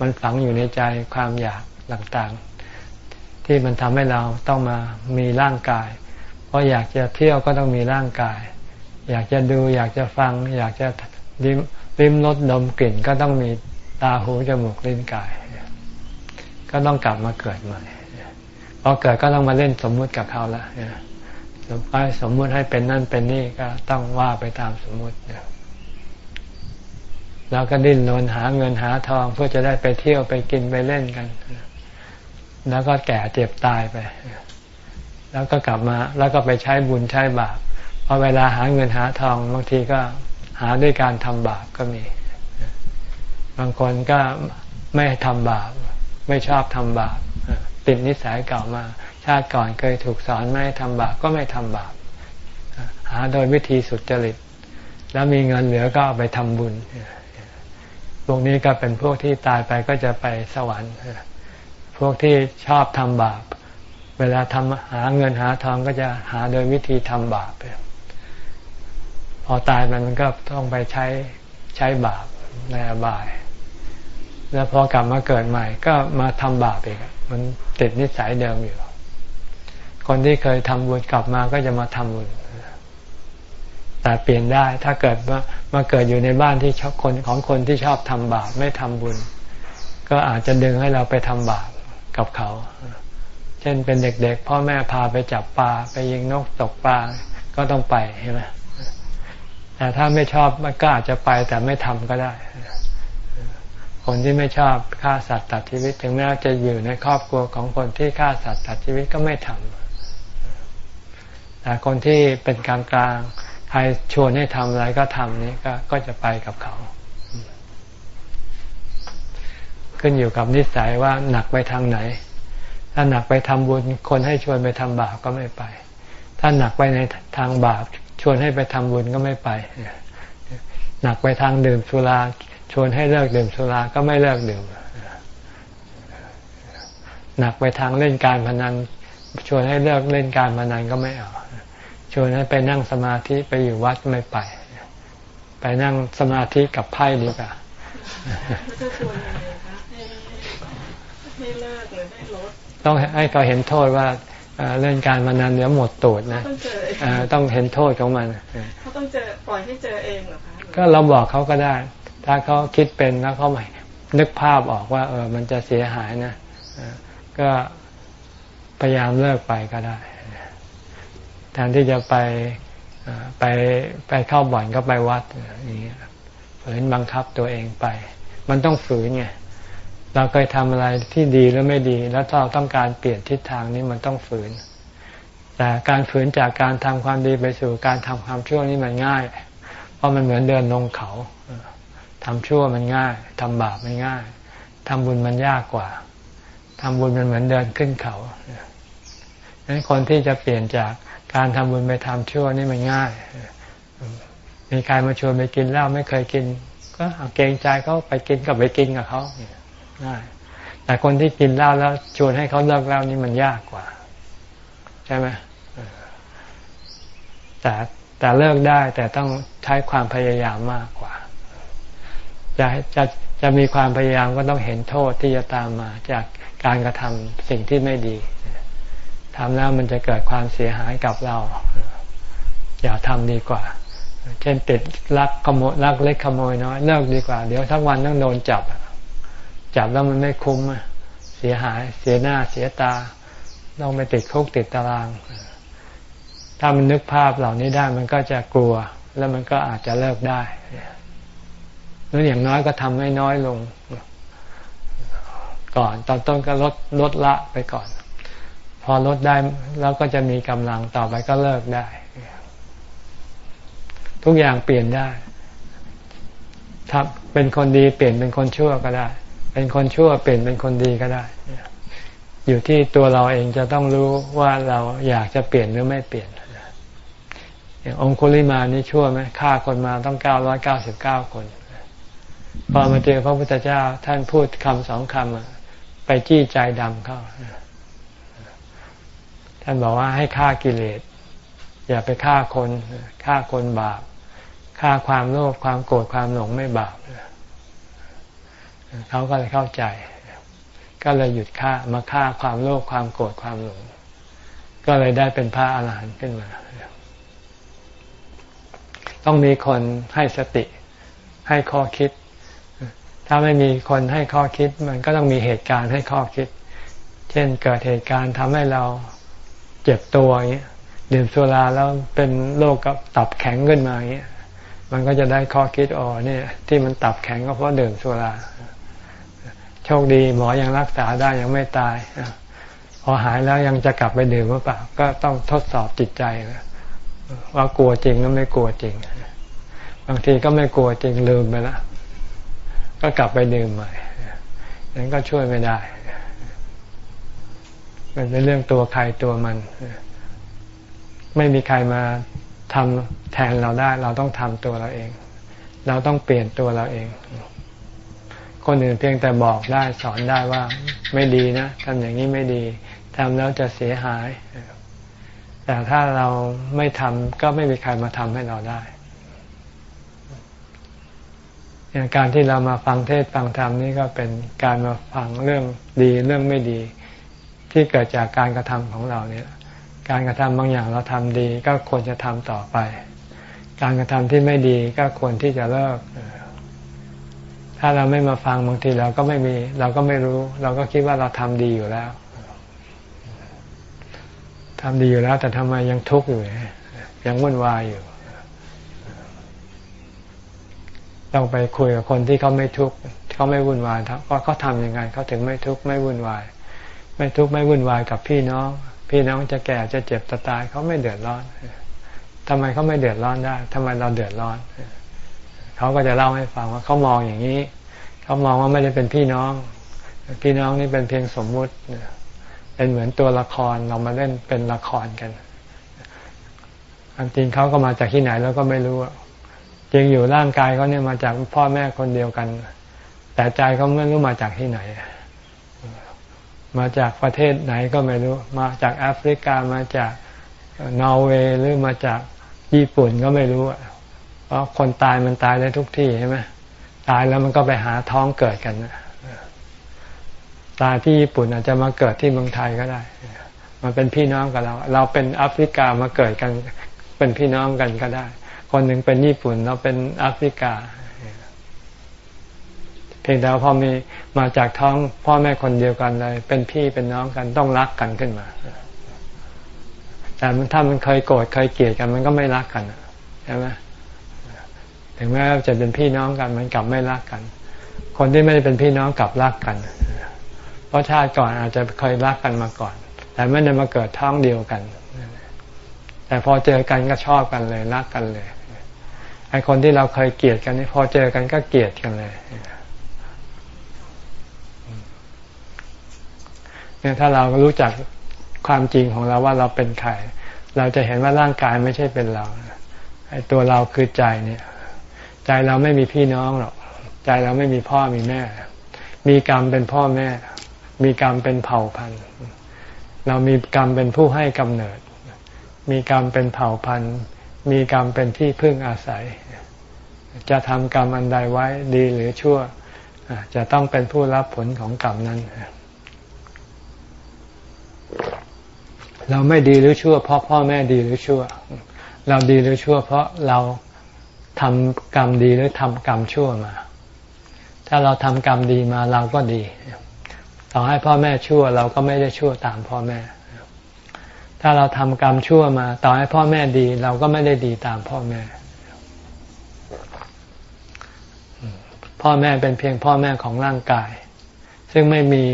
A: มันฝังอยู่ในใจความอยากต่างๆ ที่มันทำให้เราต้องมามีร่างกาย เพราะอยากจะเที่ยวก็ต้องมีร่างกาย อยากจะดูอยากจะฟัง อยากจะริมริมรสดมกลิ่นก็ต้องมีตาหูจมูกลิ้นกาย ก็ต้องกลับมาเกิดใหม่พอเกิดก็ต้องมาเล่นสมมุติกับเขาละสมไปสมมุติให้เป็นนั่นเป็นนี่ก็ต้องว่าไปตามสมมุติแล้วก็ดิ้นรนหาเงินหาทองเพื่อจะได้ไปเที่ยวไปกินไปเล่นกัน แล้วก็แก่เจ็บตายไป แล้วก็กลับมาแล้วก็ไปใช้บุญใช้บาปพอเวลาหาเงินหาทองบางทีก็หาด้วยการทำบาปก็มี บางคนก็ไม่ทำบาป ไม่ชอบทำบาปติดนิสัยเก่ามา ชาติก่อนเคยถูกสอนไม่ทำบาปก็ไม่ทำบาป หาโดยวิธีสุดจริต แล้วมีเงินเหลือก็เอาไปทำบุญพวกนี้ก็เป็นพวกที่ตายไปก็จะไปสวรรค์ พวกที่ชอบทำบาป เวลาทำหาเงินหาทองก็จะหาโดยวิธีทำบาปพอตายมันมันก็ต้องไปใช้ใช้บาปในอบาย แล้วพอกลับมาเกิดใหม่ ก็มาทำบาปอีกมันติดนิสัยเดิมอยู่ คนที่เคยทำบุญกลับมาก็จะมาทำบุญแต่เปลี่ยนได้ถ้าเกิดมามาเกิดอยู่ในบ้านที่ชอบคนของคนที่ชอบทำบาปไม่ทำบุญ ก็อาจจะดึงให้เราไปทำบาป กับเขา เช่นเป็นเด็กๆ พ่อแม่พาไปจับปลาไปยิงนกตกปลาก็ต้องไปใช่ไหมแต่ถ้าไม่ชอบมันก็อาจจะไปแต่ไม่ทำก็ได้ คนที่ไม่ชอบฆ่าสัตว์ตัดชีวิต ถึงแม้จะอยู่ในครอบครัวของคนที่ฆ่าสัตว์ตัดชีวิตก็ไม่ทำแต่คนที่เป็นกลางกลางใครชวนให้ทำอะไรก็ทำนี้ก็ก็จะไปกับเขา ขึ้นอยู่กับนิสัยว่าหนักไปทางไหน ถ้าหนักไปทำบุญคนให้ชวนไปทำบาปก็ไม่ไป ถ้าหนักไปในทางบาป ชวนให้ไปทำบุญก็ไม่ไป หนักไปทางดื่มสุราชวนให้เลิกดื่มสุราก็ไม่เลิกดื่มหนักไปทางเล่นการพนัน ชวนให้เลิกเล่นการพนันก็ไม่เอาชวนให้ไปนั่งสมาธิไปอยู่วัดไม่ไป ไปนั่งสมาธิกับไพ่ดีกว่า ต้องให้เขาเห็นโทษว่าเล่นการมานานเดี๋ยวหมดตูดนะต้องเห็นโทษของมัน
B: เขาต้องเจอปล่อยให้เจอเองเหรอคะ
A: ก็เราบอกเขาก็ได้ ถ้าเขาคิดเป็นแล้วเขาไม่นึกภาพออกว่า เออ มันจะเสียหายนะก็พยายามเลิกไปก็ได้แทนที่จะไปไปไปเข้าบ่อนก็ไปวัดอย่างเงี้ยฝืนบังคับตัวเองไป มันต้องฝืนไง เราเคยทำอะไรที่ดีแล้วไม่ดี แล้วเราต้องการเปลี่ยนทิศทางนี้มันต้องฝืน แต่การฝืนจากการทำความดีไปสู่การทำความชั่วนี่มันง่าย เพราะมันเหมือนเดินลงเขาทำชั่วมันง่ายทำบาปมันง่ายทำบุญมันยากกว่าทำบุญมันเหมือนเดินขึ้นเขาดังนั้นคนที่จะเปลี่ยนจากการทำบุญไปทำชั่วนี่มันง่าย มีใครมาชวนไปกินเหล้าไม่เคยกิน ก็เกรงใจเขาไปกินกับไปกินกับเขาง่ย ได้ แต่คนที่กินเหล้าแล้วชวนให้เขาเลิกเหล้านี่มันยากกว่า ใช่ไหมแต่แต่เลิกได้แต่ต้องใช้ความพยายามมากกว่า จะจะจะมีความพยายามก็ต้องเห็นโทษที่จะตามมา จากการกระทำสิ่งที่ไม่ดีทำแล้วมันจะเกิดความเสียหายกับเรา อย่าทำดีกว่า เช่นติดลักขโมยลักเล็กขโมยน้อยเลิกดีกว่า เดี๋ยวทั้งวันต้องโดนจับ จับแล้วมันไม่คุ้มเสียหายเสียหน้าเสียตา ต้องไปติดคุกติดตาราง ถ้ามันนึกภาพเหล่านี้ได้มันก็จะกลัว แล้วมันก็อาจจะเลิกได้หรืออย่างน้อยก็ทำให้น้อยลง ก่อนตอนต้นก็ลดลดละไปก่อน พอลดได้แล้วก็จะมีกำลังต่อไปก็เลิกได้ ทุกอย่างเปลี่ยนได้ถ้าเป็นคนดีเปลี่ยนเป็นคนชั่วก็ได้ เป็นคนชั่วเปลี่ยนเป็นคนดีก็ได้ อยู่ที่ตัวเราเองจะต้องรู้ว่าเราอยากจะเปลี่ยนหรือไม่เปลี่ยนอย่างองคุลิมานี่ชั่วไหมฆ่าคนมาต้องเก้าร้อยเก้าสิบเก้าคน พอมาเจอพระพุทธเจ้าท่านพูดคำสองคำไปจี้ใจดำเข้า ท่านบอกว่าให้ฆ่ากิเลส อย่าไปฆ่าคนฆ่าคนบาปฆ่าความโลภความโกรธความหลงไม่บาป เขาก็เลยเข้าใจ ก็เลยหยุดฆ่ามาฆ่าความโลภความโกรธความหลง ก็เลยได้เป็นพระอาหารหันต์ขึ้นมา ต้องมีคนให้สติ ให้ข้อคิด ถ้าไม่มีคนให้ข้อคิด มันก็ต้องมีเหตุการณ์ให้ข้อคิด เช่นเกิดเหตุการณ์ทำให้เราเจ็บตัวอย่างเงี้ยดื่มสุราแล้วเป็นโรคกับตับแข็งขึ้นมาอย่างเงี้ยมันก็จะได้ข้อคิดอ๋อเนี่ย ที่มันตับแข็งก็เพราะดื่มสุรา โชคดีหมอยังรักษาได้ยังไม่ตายพอหายแล้วยังจะกลับไปดื่มหรือเปล่าก็ต้องทดสอบจิตใจว่ากลัวจริงหรือไม่กลัวจริง บางทีก็ไม่กลัวจริงลืมไปแล้วก็กลับไปดื่มใหม่นั้นก็ช่วยไม่ได้มันเป็นเรื่องตัวใครตัวมัน ไม่มีใครมาทำแทนเราได้ เราต้องทำตัวเราเอง เราต้องเปลี่ยนตัวเราเอง คนอื่นเพียงแต่บอกได้สอนได้ว่าไม่ดีนะทำอย่างนี้ไม่ดีทำแล้วจะเสียหาย แต่ถ้าเราไม่ทำก็ไม่มีใครมาทำให้เราได้การที่เรามาฟังเทศฟังธรรมนี่ก็เป็นการมาฟังเรื่องดีเรื่องไม่ดี ที่เกิดจากการกระทำของเราเนี่ยการกระทำบางอย่างเราทำดีก็ควรจะทำต่อไป การกระทำที่ไม่ดีก็ควรที่จะเลิก ถ้าเราไม่มาฟังบางทีเราก็ไม่มี เราก็ไม่รู้ เราก็คิดว่าเราทำดีอยู่แล้วทำดีอยู่แล้ว แต่ทำไมยังทุกข์อยู่ยังวุ่นวายอยู่ต้องไปคุยกับคนที่เขาไม่ทุกข์เขาไม่วุ่นวายว่าเขาทำยังไงเขาถึงไม่ทุกข์ไม่วุ่นวาย ไม่ทุกข์ไม่วุ่นวายกับพี่น้อง พี่น้องจะแก่จะเจ็บจะตายเขาไม่เดือดร้อนทำไมเขาไม่เดือดร้อนได้ทำไมเราเดือดร้อน เขาก็จะเล่าให้ฟังว่าเขามองอย่างนี้ เขามองว่าไม่ได้เป็นพี่น้อง พี่น้องนี่เป็นเพียงสมมุติเป็นเหมือนตัวละครเรามาเล่นเป็นละครกันจริงเขาก็มาจากที่ไหนแล้วก็ไม่รู้จริงอยู่ร่างกายเขาเนี่ยมาจากพ่อแม่คนเดียวกัน แต่ใจเขาไม่รู้มาจากที่ไหน มาจากประเทศไหนก็ไม่รู้ มาจากแอฟริกามาจากนอร์เวย์หรือมาจากญี่ปุ่นก็ไม่รู้ ราะคนตายมันตายได้ทุกที่ใช่ไหมตายแล้วมันก็ไปหาท้องเกิดกันตายที่ญี่ปุ่นอาจจะมาเกิดที่เมืองไทยก็ได้ มันเป็นพี่น้องกับเรา เราเป็นแอฟริกามาเกิดกัน เป็นพี่น้องกันก็ได้ คนหนึ่งเป็นญี่ปุ่น เราเป็นแอฟริกา เพียงแต่พอมีมาจากท้องพ่อแม่คนเดียวกันเลย เป็นพี่เป็นน้องกันต้องรักกันขึ้นมา แต่ถ้ามันเคยโกรธเคยเกลียดกัน มันก็ไม่รักกันใช่ไหม ถึงแม้จะเป็นพี่น้องกันมันกลับไม่รักกัน คนที่ไม่ได้เป็นพี่น้องกลับรักกัน เพราะชาติก่อนอาจจะเคยรักกันมาก่อน แต่ไม่ได้มาเกิดท้องเดียวกัน แต่พอเจอกันก็ชอบกันเลยรักกันเลยไอคนที่เราเคยเกลียดกันนี่พอเจอกันก็เกลียดกันเลยเนี่ยถ้าเรารู้จักความจริงของเราว่าเราเป็นใคร เราจะเห็นว่าร่างกายไม่ใช่เป็นเราไอตัวเราคือใจเนี่ย ใจเราไม่มีพี่น้องหรอก ใจเราไม่มีพ่อมีแม่ มีกรรมเป็นพ่อแม่ มีกรรมเป็นเผ่าพันธุ์ เรามีกรรมเป็นผู้ให้กำเนิด มีกรรมเป็นเผ่าพันธุ์ มีกรรมเป็นที่พึ่งอาศัย จะทำกรรมอันใดไว้ดีหรือชั่ว จะต้องเป็นผู้รับผลของกรรมนั้น เราไม่ดีหรือชั่ว เพราะพ่อแม่ดีหรือชั่ว เราดีหรือชั่ว เพราะเรา ทำกรรมดีหรือทำกรรมชั่วมา ถ้าเราทำกรรมดีมาเราก็ดี ต่อให้พ่อแม่ชั่วเราก็ไม่ได้ชั่วตามพ่อแม่ ถ้าเราทำกรรมชั่วมา ต่อให้พ่อแม่ดี เราก็ไม่ได้ดีตามพ่อแม่ พ่อแม่เป็นเพียงพ่อแม่ของร่างกาย ซึ่งไม่มี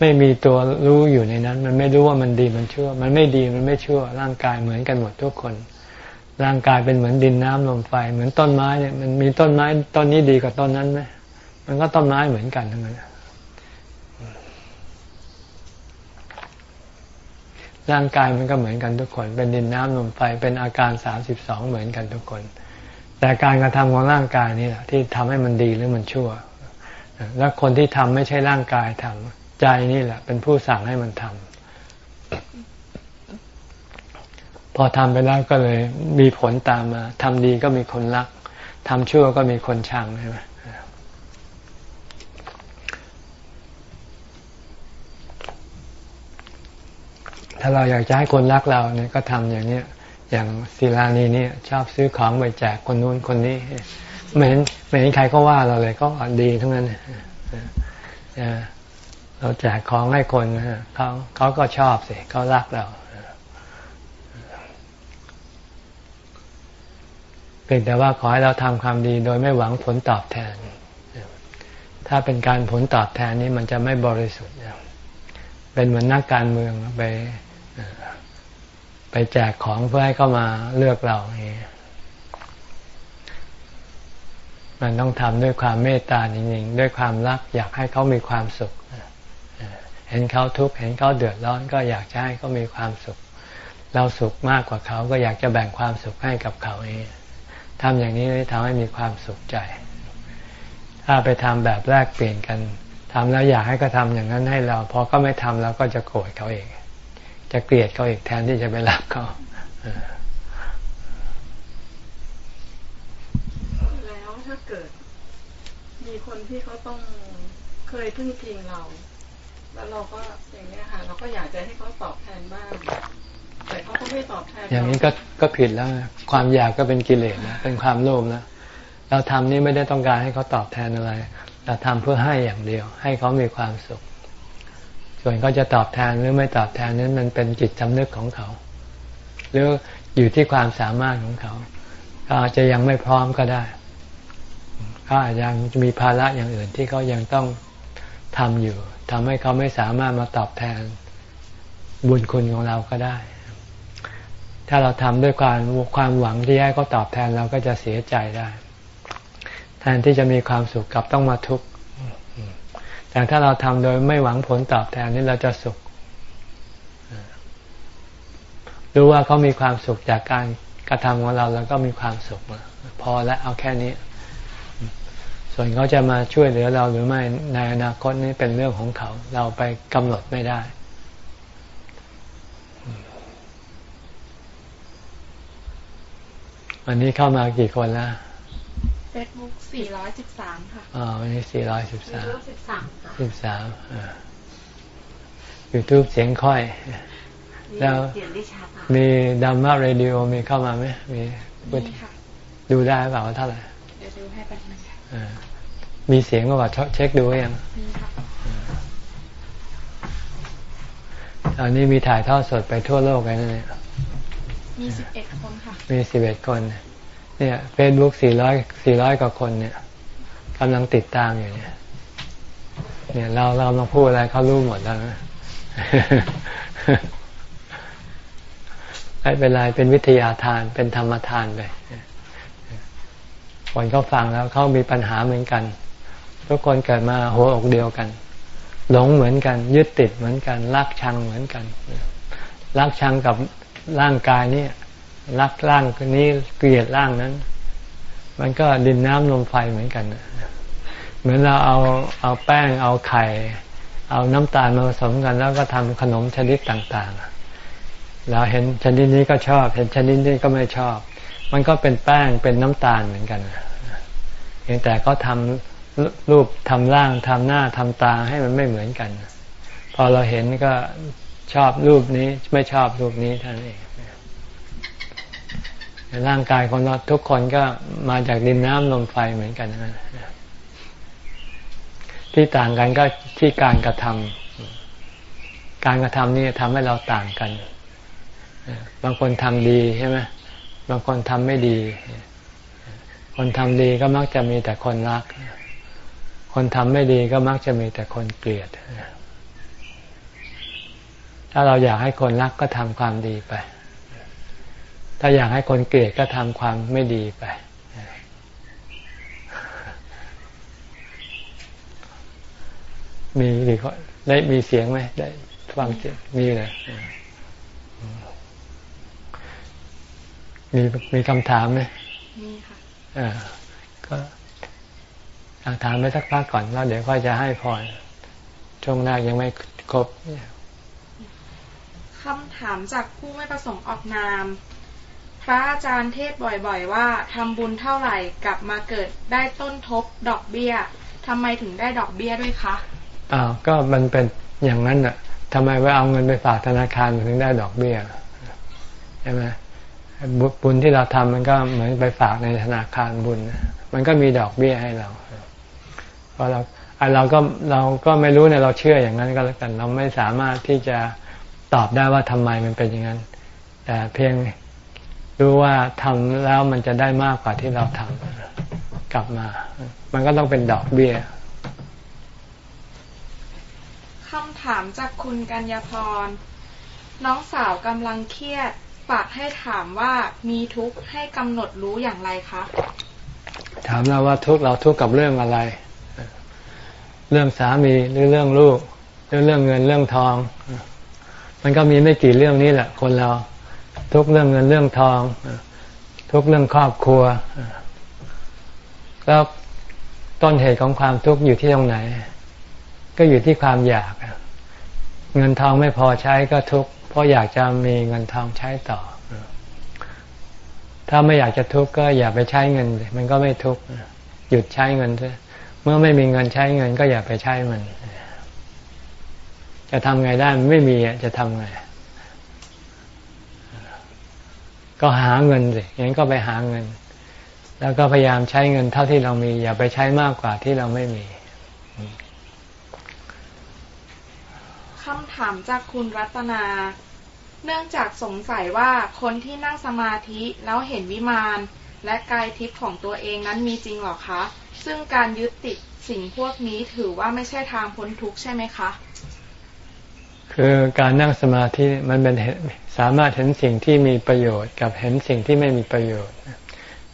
A: ไม่มีตัวรู้อยู่ในนั้น มันไม่รู้ว่ามันดีมันชั่ว มันไม่ดีมันไม่ชั่วร่างกายเหมือนกันหมดทุกคน ร่างกายเป็นเหมือนดินน้ำลมไฟ เหมือนต้นไม้เนี่ยมันมีต้นไม้ต้นนี้ดีกว่าต้นนั้นไหมมันก็ต้นไม้เหมือนกันทั้งนั้นร่างกายมันก็เหมือนกันทุกคน เป็นดินน้ำลมไฟเป็นอาการสามสิบสองเหมือนกันทุกคน แต่การกระทำของร่างกายนี่แหละที่ทำให้มันดีหรือมันชั่ว แล้วคนที่ทำไม่ใช่ร่างกายทำใจนี่แหละ เป็นผู้สั่งให้มันทำ พอทำไปแล้วก็เลยมีผลตามมาทำดีก็มีคนรักทำชั่วก็มีคนชังใช่ไหมถ้าเราอยากจะให้คนรักเราเนี่ยก็ทำอย่างเนี้ยอย่างศิลานีเนี่ยชอบซื้อของไปแจกคนนู้นคนนี้ไม่เห็นไม่เห็นใครก็ว่าเราเลยก็ดีทั้งนั้นเราแจกของให้คนเขาเขาก็ชอบสิเขารักเรา เพียงแต่ว่าขอให้เราทำความดีโดยไม่หวังผลตอบแทน ถ้าเป็นการผลตอบแทนนี้มันจะไม่บริสุทธิ์เป็นเหมือนนักการเมืองไปไปแจกของเพื่อให้เข้ามาเลือกเราอย่างนี้มันต้องทำด้วยความเมตตาจริงๆ ด้วยความรักอยากให้เขามีความสุข เห็นเขาทุกข์เห็นเขาเดือดร้อนก็อยากจะให้เขามีความสุข เราสุขมากกว่าเขาก็อยากจะแบ่งความสุขให้กับเขาเอง ทำอย่างนี้ทำให้มีความสุขใจ ถ้าไปทำแบบแรกเปลี่ยนกันทำแล้วอยากให้เขาทาอย่างนั้นให้เราพอก็ไม่ทำเราก็จะโกรธเขาเอง จะเกลียดเขาอีกแทนที่จะไปรักเขา
B: ถ้าเกิด มีคนที่เขาต้องเคยพึ่งพิงเรา แล้วเราก็อย่างนี้ค่ะเราก็อยากจะให้เขาตอบแทนบ้าง อ
A: ย่างนี้ก็ก็ผิดแล้ว ความอยากก็เป็นกิเลสนะเป็นความโลภนะเราทำนี่ไม่ได้ต้องการให้เขาตอบแทนอะไร เราทำเพื่อให้อย่างเดียว ให้เขามีความสุข ส่วนเขาจะตอบแทนหรือไม่ตอบแทนนั้นมันเป็นจิตจำนึกของเขา หรืออยู่ที่ความสามารถของเขาเขาอาจจะยังไม่พร้อมก็ได้เขาอาจยังมีภาระอย่างอื่นที่เขายังต้องทำอยู่ทำให้เขาไม่สามารถมาตอบแทนบุญคุณของเราก็ได้ ถ้าเราทำด้วยความความหวังที่ให้เขาตอบแทนเราก็จะเสียใจได้แทนที่จะมีความสุขกับต้องมาทุกข์แต่ถ้าเราทำโดยไม่หวังผลตอบแทนนี่เราจะสุขรู้ว่าเขามีความสุขจากการกระทำของเราแล้วก็มีความสุขพอแล้วเอาแค่นี้ ส่วนเขาจะมาช่วยเหลือเราหรือไม่ในอนาคตนี้เป็นเรื่องของเขา เราไปกำหนดไม่ได้ วันนี้เข้ามากี่คนแล้ว
B: เฟซบุ๊กสี่ร้อยสิบสามค่ะ
A: อ๋อวันนี้สี่ร้อยสิบสาม
B: สิบสาม
A: สิบสามยูทูบเสียงค่อย แล้วมี Dhamma Radio มีเข้ามาไหมมีดูได้เปล่าเท่าไหร่
B: เดี๋ยวดูให้แป๊บนึง
A: มีเสียงก็ว่าเช็คดูยังอันนี้มีถ่ายทอดสดไปทั่วโลกเลยนะเนี่ย
B: มีสิบเอ็ดคนค่ะ
A: มีสิบเอ็ดคน เนี่ยเฟซบุ๊กสี่ร้อยสี่ร้อยกว่าคนเนี่ยกำลังติดตามอยู่เนี่ย เนี่ยเราเรามาพูดอะไรเขารู้หมดแล้วนะไม่เป็นไรเป็นวิทยาทานเป็นธรรมทานไปคนเขาฟังแล้วเขามีปัญหาเหมือนกัน ทุกคนเกิดมาหัวอกเดียวกัน หลงเหมือนกัน ยึดติดเหมือนกันรักชังเหมือนกันรักชังกับ ร่างกายนี่รักร่างนี้เกลียดร่างนั้น มันก็ดินน้ำลมไฟเหมือนกันเหมือนเราเอาเอาแป้งเอาไข่ เอาน้ำตาลมาผสมกัน แล้วก็ทำขนมชนิดต่างๆ เราเห็นชนิดนี้ก็ชอบ เห็นชนิดนี้ก็ไม่ชอบ มันก็เป็นแป้งเป็นน้ำตาลเหมือนกันเพียงแต่เขาทำรูปทำร่างทำหน้าทำตาให้มันไม่เหมือนกัน พอเราเห็นก็ ชอบรูปนี้ไม่ชอบรูปนี้ท่านเองร่างกายของเราทุกคนก็มาจากดินน้ำลมไฟเหมือนกันนะที่ต่างกันก็ที่การกระทำการกระทำนี่ทำให้เราต่างกันบางคนทำดีใช่ไหมบางคนทำไม่ดี คนทำดีก็มักจะมีแต่คนรัก คนทำไม่ดีก็มักจะมีแต่คนเกลียด ถ้าเราอยากให้คนรักก็ทำความดีไป ถ้าอยากให้คนเกลียดก็ทำความไม่ดีไป มีหรือได้มีเสียงไหมได้ฟังเสียงมีเลยมีมีคำถามไหม
B: มีค่ะ
A: อ่าก็ถามไปสักพักก่อนแล้วเดี๋ยวค่อยจะให้พรช่วงแรกยังไม่ครบ
B: คำถามจากผู้ไม่ประสงค์ออกนาม พระอาจารย์เทศบ่อยๆ ว่าทำบุญเท่าไหร่กลับมาเกิดได้ต้นทบดอกเบี้ยทำไมถึงได้ดอกเบี้ยด้วยคะ
A: อ้าวก็มันเป็นอย่างนั้นอะทำไมว่าเอาเงินไปฝากธนาคารถึงได้ดอกเบี้ยใช่ไหมบุญที่เราทำมันก็เหมือนไปฝากในธนาคารบุญ มันก็มีดอกเบี้ยให้เราเพราะเราเราก็เราก็ไม่รู้เนี่ยเราเชื่ออย่างนั้นก็แล้วกัน เราไม่สามารถที่จะ ตอบได้ว่าทำไมมันเป็นอย่างนั้น แต่เพียงรู้ว่าทำแล้วมันจะได้มากกว่าที่เราทำกลับมา มันก็ต้องเป็นดอกเบี้ย
C: คำถามจากคุณกัญญาพร น้องสาวกำลังเครียดฝากให้ถามว่ามีทุกข์ให้กำหนดรู้อย่างไรคะ
A: ถามเราว่าทุกข์เราทุกข์กับเรื่องอะไร เรื่องสามีหรือเรื่องลูกหรือเรื่องเงินเรื่องทอง มันก็มีไม่กี่เรื่องนี้แหละ คนเรา ทุกเรื่องเงินเรื่องทอง ทุกเรื่องครอบครัว แล้วต้นเหตุของความทุกข์อยู่ที่ตรงไหน ก็อยู่ที่ความอยากเงินทองไม่พอใช้ก็ทุกข์เพราะอยากจะมีเงินทองใช้ต่อ ถ้าไม่อยากจะทุกข์ก็อย่าไปใช้เงิน มันก็ไม่ทุกข์หยุดใช้เงินเมื่อไม่มีเงินใช้เงิน ก็อย่าไปใช้มัน จะทำไงได้มันไม่มีจะทำไง ก็หาเงินสิงั้นก็ไปหาเงิน แล้วก็พยายามใช้เงินเท่าที่เรามี อย่าไปใช้มากกว่าที่เราไม่มี
C: คำถามจากคุณรัตนา เนื่องจากสงสัยว่าคนที่นั่งสมาธิแล้วเห็นวิมานและกายทิพย์ของตัวเองนั้นมีจริงหรอคะ ซึ่งการยึดติดสิ่งพวกนี้ถือว่าไม่ใช่ทางพ้นทุกข์ใช่ไหมคะ
A: คือการนั่งสมาธิมันเป็นสามารถเห็นสิ่งที่มีประโยชน์ กับเห็นสิ่งที่ไม่มีประโยชน์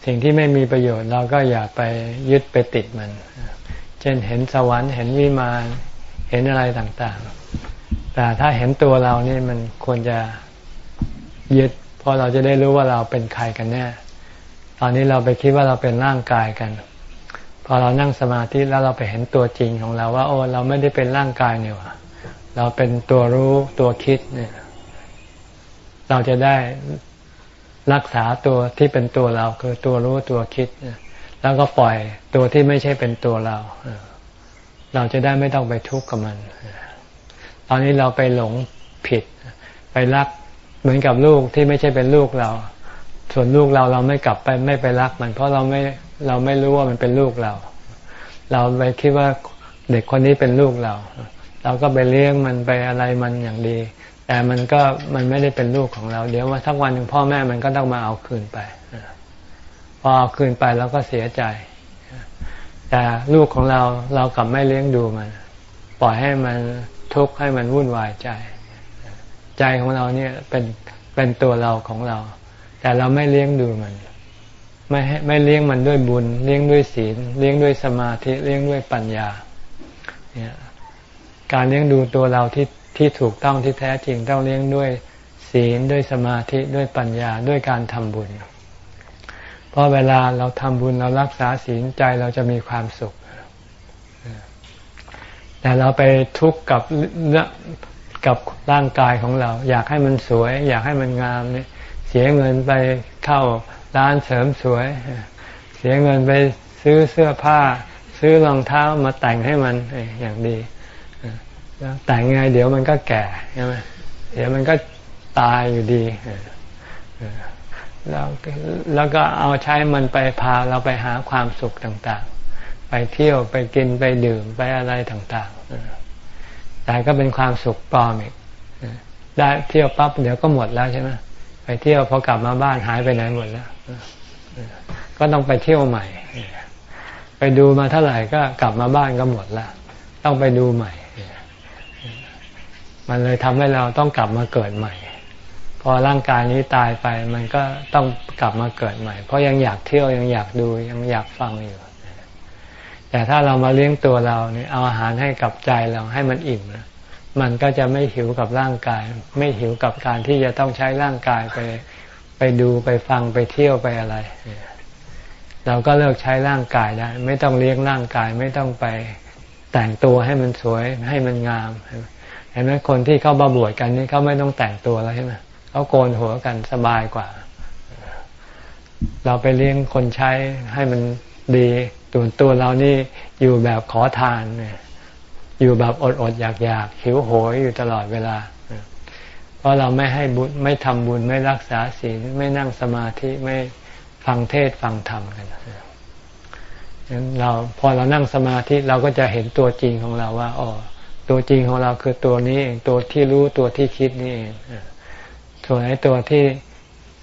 A: สิ่งที่ไม่มีประโยชน์เราก็อย่าไปยึดไปติดมัน เช่นเห็นสวรรค์เห็นวิมานเห็นอะไรต่างๆ แต่ถ้าเห็นตัวเรานี่มันควรจะยึดเพราะเราจะได้รู้ว่าเราเป็นใครกันแน่ตอนนี้เราไปคิดว่าเราเป็นร่างกายกัน พอเรานั่งสมาธิแล้วเราไปเห็นตัวจริงของเราว่า โอ้เราไม่ได้เป็นร่างกายเนี่ยว่ะ เราเป็นตัวรู้ตัวคิดเนี่ย เราจะได้รักษาตัวที่เป็นตัวเราคือตัวรู้ตัวคิด แล้วก็ปล่อยตัวที่ไม่ใช่เป็นตัวเรา เราจะได้ไม่ต้องไปทุกข์กับมัน ตอนนี้เราไปหลงผิด ไปรักเหมือนกับลูกที่ไม่ใช่เป็นลูกเรา ส่วนลูกเราเราไม่กลับไปไม่ไปรักมัน เพราะเราไม่เราไม่รู้ว่ามันเป็นลูกเรา เราไปคิดว่าเด็กคนนี้เป็นลูกเรา เราก็ไปเลี้ยงมันไปอะไรมันอย่างดี แต่มันก็มันไม่ได้เป็นลูกของเรา เดี๋ยวว่าทักวันหนึ่งพ่อแม่มันก็ต้องมาเอาคืนไปพอเอาคืนไปเราก็เสียใจ แต่ลูกของเราเรากลับไม่เลี้ยงดูมัน ปล่อยให้มันทุกข์ให้มันวุ่นวายใจ ใจของเราเนี่ยเป็นเป็นตัวเราของเรา แต่เราไม่เลี้ยงดูมันไม่ไม่เลี้ยงมันด้วยบุญ เลี้ยงด้วยศีล เลี้ยงด้วยสมาธิ เลี้ยงด้วยปัญญา เนี่ย การเลี้ยงดูตัวเราที่ที่ถูกต้องที่แท้จริงต้องเลี้ยงด้วยศีลด้วยสมาธิด้วยปัญญาด้วยการทำบุญ เพราะเวลาเราทำบุญเรารักษาศีลใจเราจะมีความสุข แต่เราไปทุกข์กับกับร่างกายของเรา อยากให้มันสวย อยากให้มันงามเนี่ยเสียเงินไปเข้าร้านเสริมสวย เสียเงินไปซื้อเสื้อผ้า ซื้อรองเท้ามาแต่งให้มันอย่างดี แต่งไงเดี๋ยวมันก็แก่ใช่ไหมเดี๋ยวมันก็ตายอยู่ดีแล้วแล้วก็เอาใช้มันไปพาเราไปหาความสุขต่างๆ ไปเที่ยวไปกินไปดื่มไปอะไรต่างๆ แต่ก็เป็นความสุขปลอมอีกได้เที่ยวปั๊บเดี๋ยวก็หมดแล้วใช่ไหมไปเที่ยวพอกลับมาบ้านหายไปไหนหมดแล้วก็ต้องไปเที่ยวใหม่ ไปดูมาเท่าไหร่ก็กลับมาบ้านก็หมดแล้ว ต้องไปดูใหม่ มันเลยทำให้เราต้องกลับมาเกิดใหม่ พอร่างกายนี้ตายไป มันก็ต้องกลับมาเกิดใหม่ เพราะยังอยากเที่ยวยังอยากดูยังอยากฟังอยู่ แต่ถ้าเรามาเลี้ยงตัวเราเนี่ยเอาอาหารให้กับใจเราให้มันอิ่มนะมันก็จะไม่หิวกับร่างกาย ไม่หิวกับการที่จะต้องใช้ร่างกายไปไปดูไปฟังไปเที่ยวไปอะไร เราก็เลิกใช้ร่างกายได้ ไม่ต้องเลี้ยงร่างกาย ไม่ต้องไปแต่งตัวให้มันสวยให้มันงาม เห็นไหมคนที่เข้าบาบวชกันนี่เขาไม่ต้องแต่งตัวแล้วใช่ไหมเขาโกนหัวกันสบายกว่า เราไปเลี้ยงคนใช้ให้มันดีตัวตัวเรานี่อยู่แบบขอทานเนี่ยอยู่แบบอดอดอยากอยากหิวโหยอยู่ตลอดเวลา เพราะเราไม่ให้บุญไม่ทำบุญไม่รักษาศีลไม่นั่งสมาธิไม่ฟังเทศฟังธรรมกันเราพอเรานั่งสมาธิเราก็จะเห็นตัวจริงของเราว่าอ๋อ ตัวจริงของเราคือตัวนี้เองตัวที่รู้ตัวที่คิดนี่เองส่วนไอ้ตัวที่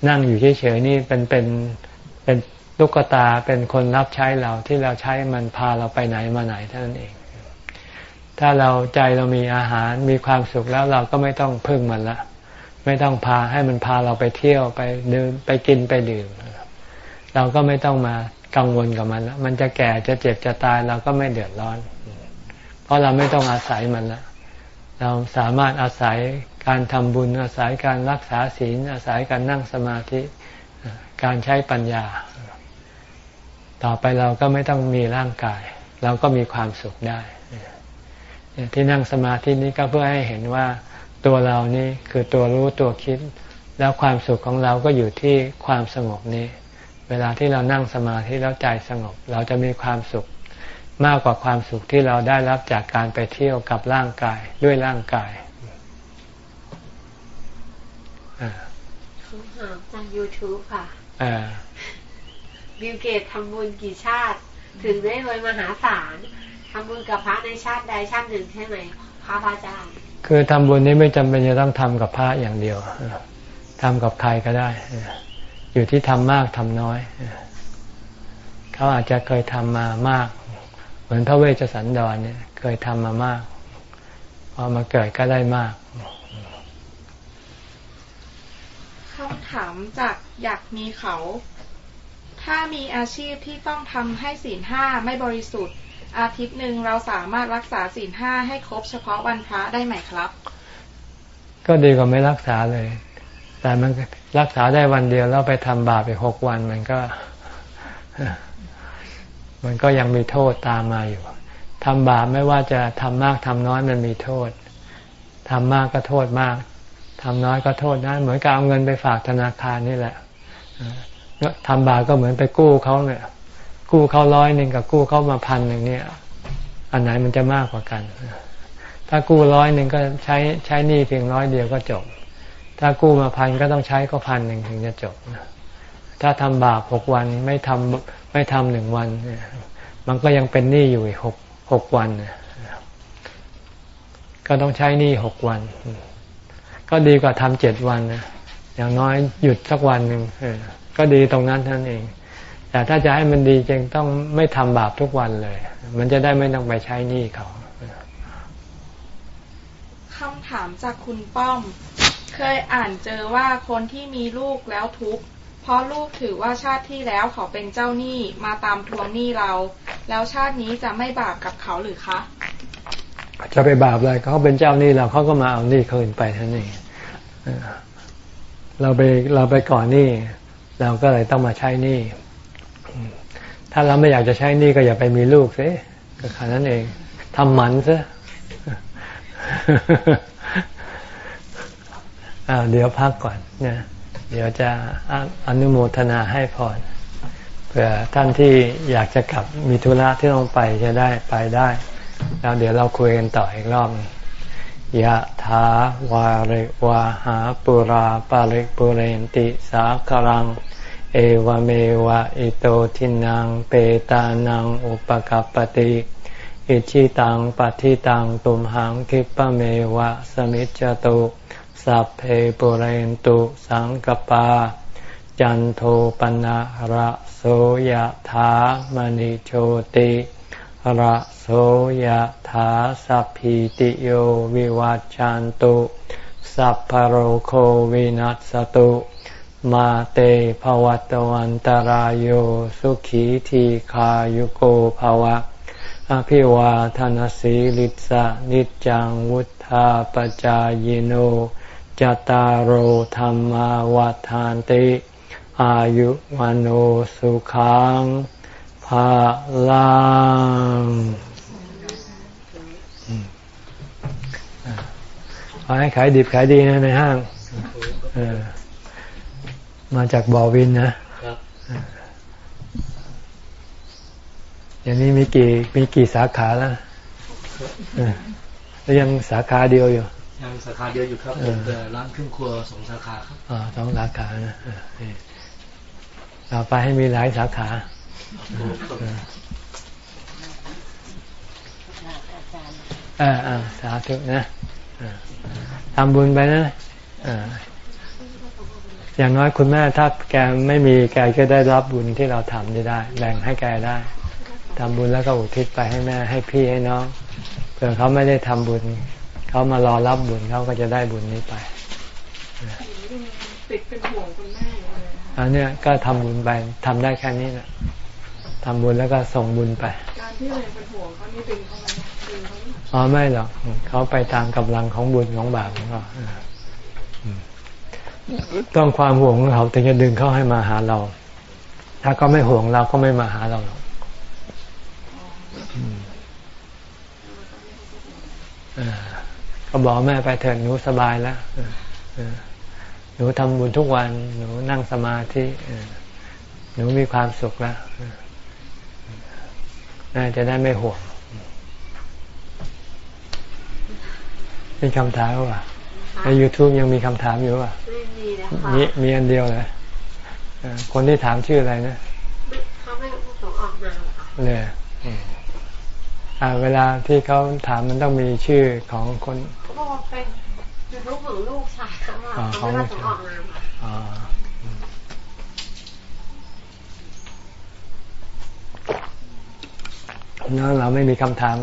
A: นั่งอยู่เฉยๆนี่เป็นเป็นเป็นลูกตาเป็นคนรับใช้เราที่เราใช้มันพาเราไปไหนมาไหนเท่านั้นเอง ถ้าเราใจเรามีอาหารมีความสุขแล้วเราก็ไม่ต้องพึ่งมันละ ไม่ต้องพาให้มันพาเราไปเที่ยวไปเดินไปกินไปดื่ม เราก็ไม่ต้องมากังวลกับมันแล้วมันจะแก่จะเจ็บจะตายเราก็ไม่เดือดร้อน ราะเราไม่ต้องอาศัยมันแล้วเราสามารถอาศัยการทำบุญอาศัยการรักษาศีล อาศัยการนั่งสมาธิการใช้ปัญญา ต่อไปเราก็ไม่ต้องมีร่างกาย เราก็มีความสุขได้ ที่นั่งสมาธินี้ก็เพื่อให้เห็นว่าตัวเรานี่คือตัวรู้ตัวคิด แล้วความสุขของเราก็อยู่ที่ความสงบนี้ เวลาที่เรานั่งสมาธิแล้วใจสงบ เราจะมีความสุข มากกว่าความสุขที่เราได้รับจากการไปเที่ยวกับร่างกายด้วยร่างกาย
D: คำถามจากยูทูบค่ะบิลเกตส์ทำบุญกี่ชาติ ถึงได้รวยมหาศาลทำบุญกับพระในชาติใดชาติหนึ่งใช่ไหมพระพระอาจารย์
A: คือทำบุญนี้ไม่จำเป็นจะต้องทำกับพระอย่างเดียวทำกับใครก็ได้ อยู่ที่ทำมากทำน้อย เขาอาจจะเคยทำมามากเห มือนพระเวสสันดรเนี่ย เคยทำมามาก พอมาเกิดก็ได้มาก
C: คำถามจากอยากมีเขา ถ้ามีอาชีพที่ต้องทำให้ศีลห้าไม่บริสุทธิ์ อาทิตย์หนึ่งเราสามารถรักษาศีลห้าให้ครบเฉพาะวันพระได้ไหมครับ
A: ก็ดีกว่าไม่รักษาเลย แต่มันรักษาได้วันเดียวแล้วไปทำบาปไปหกวันมันก็ มันก็ยังมีโทษตามมาอยู่ทำบาปไม่ว่าจะทำมากทำน้อยมันมีโทษทำมากก็โทษมากทำน้อยก็โทษนะเหมือนกับเอาเงินไปฝากธนาคารนี่แหละทำบาปก็เหมือนไปกู้เขาเนี่ยกู้เขาร้อยหนึ่งกับกู้เขามาพันหนึ่งเนี่ย อันไหนมันจะมากกว่ากัน ถ้ากู้ร้อยหนึ่งก็ใช้ใช้หนี้เพียงร้อยเดียวก็จบ ถ้ากู้มาพันก็ต้องใช้ก็พันหนึ่งถึงจะจบถ้าทำบาปหกวันไม่ทำ ไม่ทำหนึ่งวัน มันก็ยังเป็นหนี้อยู่อีกหกหกวัน ก็ต้องใช้หนี้หกวัน ก็ดีกว่าทำเจ็ดวันอย่างน้อยหยุดสักวันหนึ่งก็ดีตรงนั้นท่านเอง แต่ถ้าจะให้มันดีจริงต้องไม่ทำบาปทุกวันเลย มันจะได้ไม่ต้องไปใช้หนี้เขา
C: คำถามจากคุณป้อม เคยอ่านเจอว่าคนที่มีลูกแล้วทุกข์ ราะลูกถือว่าชาติที่แล้วเขาเป็นเจ้าหนี้มาตามทวงหนี้เรา แล้วชาตินี้จะไม่บาปกับเขาหรือคะ
A: จะไปบาปอะไรเขาเป็นเจ้าหนี้เราเขาก็มาเอาหนี้คืนไปท่านนี้เราไปเราไปก่อนหนี้เราก็เลยต้องมาใช้หนี้ถ้าเราไม่อยากจะใช้หนี่ก็อย่าไปมีลูกสิก็แค่นั้นเองทำหมันซะเดี๋ยวพักก่อนเนี่ย เดี๋ยวจะอนุโมทนาให้พรเผื่อท่านที่อยากจะกลับมีธุระที่ต้องไปจะได้ไปได้ แล้วเดี๋ยวเราคุยกันต่ออีกรอบยะถาวาริวาหาปุราปาริปุเรนติสาครัง เอวเมวะอิโตทินังเปตานังอุปกัปติอิชิตังปฏิตังตุมหังคิปะเมวะสมิจจตุ สัพเพปุเรนตุสังกปา จันโทปนะระโสยธามณิโชติระโสยธาสัพพิติโยวิวัจจันตุ สัพพโรโควินัสตุ มาเตภวัตวันตารโยสุขีทีขายุโกภวะ อภิวาทานสีลิสะนิจังวุธาปจายโน จตารโหธรรมวาทานติ อายุวันโอสุขังภาลังขอให้ขายดิบขายดีนะในห้างมาจากบ่อวินนะครับอย่างนี้มีกี่มีกี่สาขาแล้วแล้วยังสาขาเดียวอยู่
E: ยังสาขาเดียวอยู่ครับแต่ร้านเครื่งครัวสองสาขาครับ
A: อ๋อสองสาขานะต่อไปให้มีหลายสาขาอ่าอ่าสาธุนะทำบุญไปนะอย่างน้อยคุณแม่ถ้าแกไม่มีแกก็ได้รับบุญที่เราทำได้ แบ่งให้แกได้ทำบุญแล้วก็อุทิศไปให้แม่ให้พี่ให้น้องเผื่อเขาไม่ได้ทำบุญ เขามารอรับบุญเขาก็จะได้บุญนี้ไป
B: ติดเป็นห่วงคุณแม่
A: อันนี้ก็ทำบุญไปทำได้แค่นี้แหละทำบุญแล้วก็ส่งบุญไป
B: การที่เราเป็นห่วงเขานี่ดึงเขาไหมดึงเขา
A: อ๋อไม่หรอกเขาไปตามกำลังของบุญของบาปของเขาต้องความห่วงของเขาถึงจะดึงเขาให้มาหาเรา ถ้าเขาไม่ห่วงเราก็ไม่มาหาเราหรอก ก็บอกแม่ไปเถิดหนูสบายแล้วหนูทำบุญทุกวัน หนูนั่งสมาธิหนูมีความสุขแล้วน่าจะได้ไม่ห่วงมีคำถามว่าใน YouTube ยังมีคำถามอยู่ว่ะไม่มีนะคะมีมีอันเดียวเลยคนที่ถามชื่ออะไรนะ
D: เขาไม่ส่งออกมา
A: ค่ะเลยอ่า เวลาที่เขาถามมันต้องมีชื่อของคน
D: เขาบอกเป็นลูกของลูกชายเขาเขาไม่ส่งออกมาอ๋อ
A: แล้วเราไม่มีคำถาม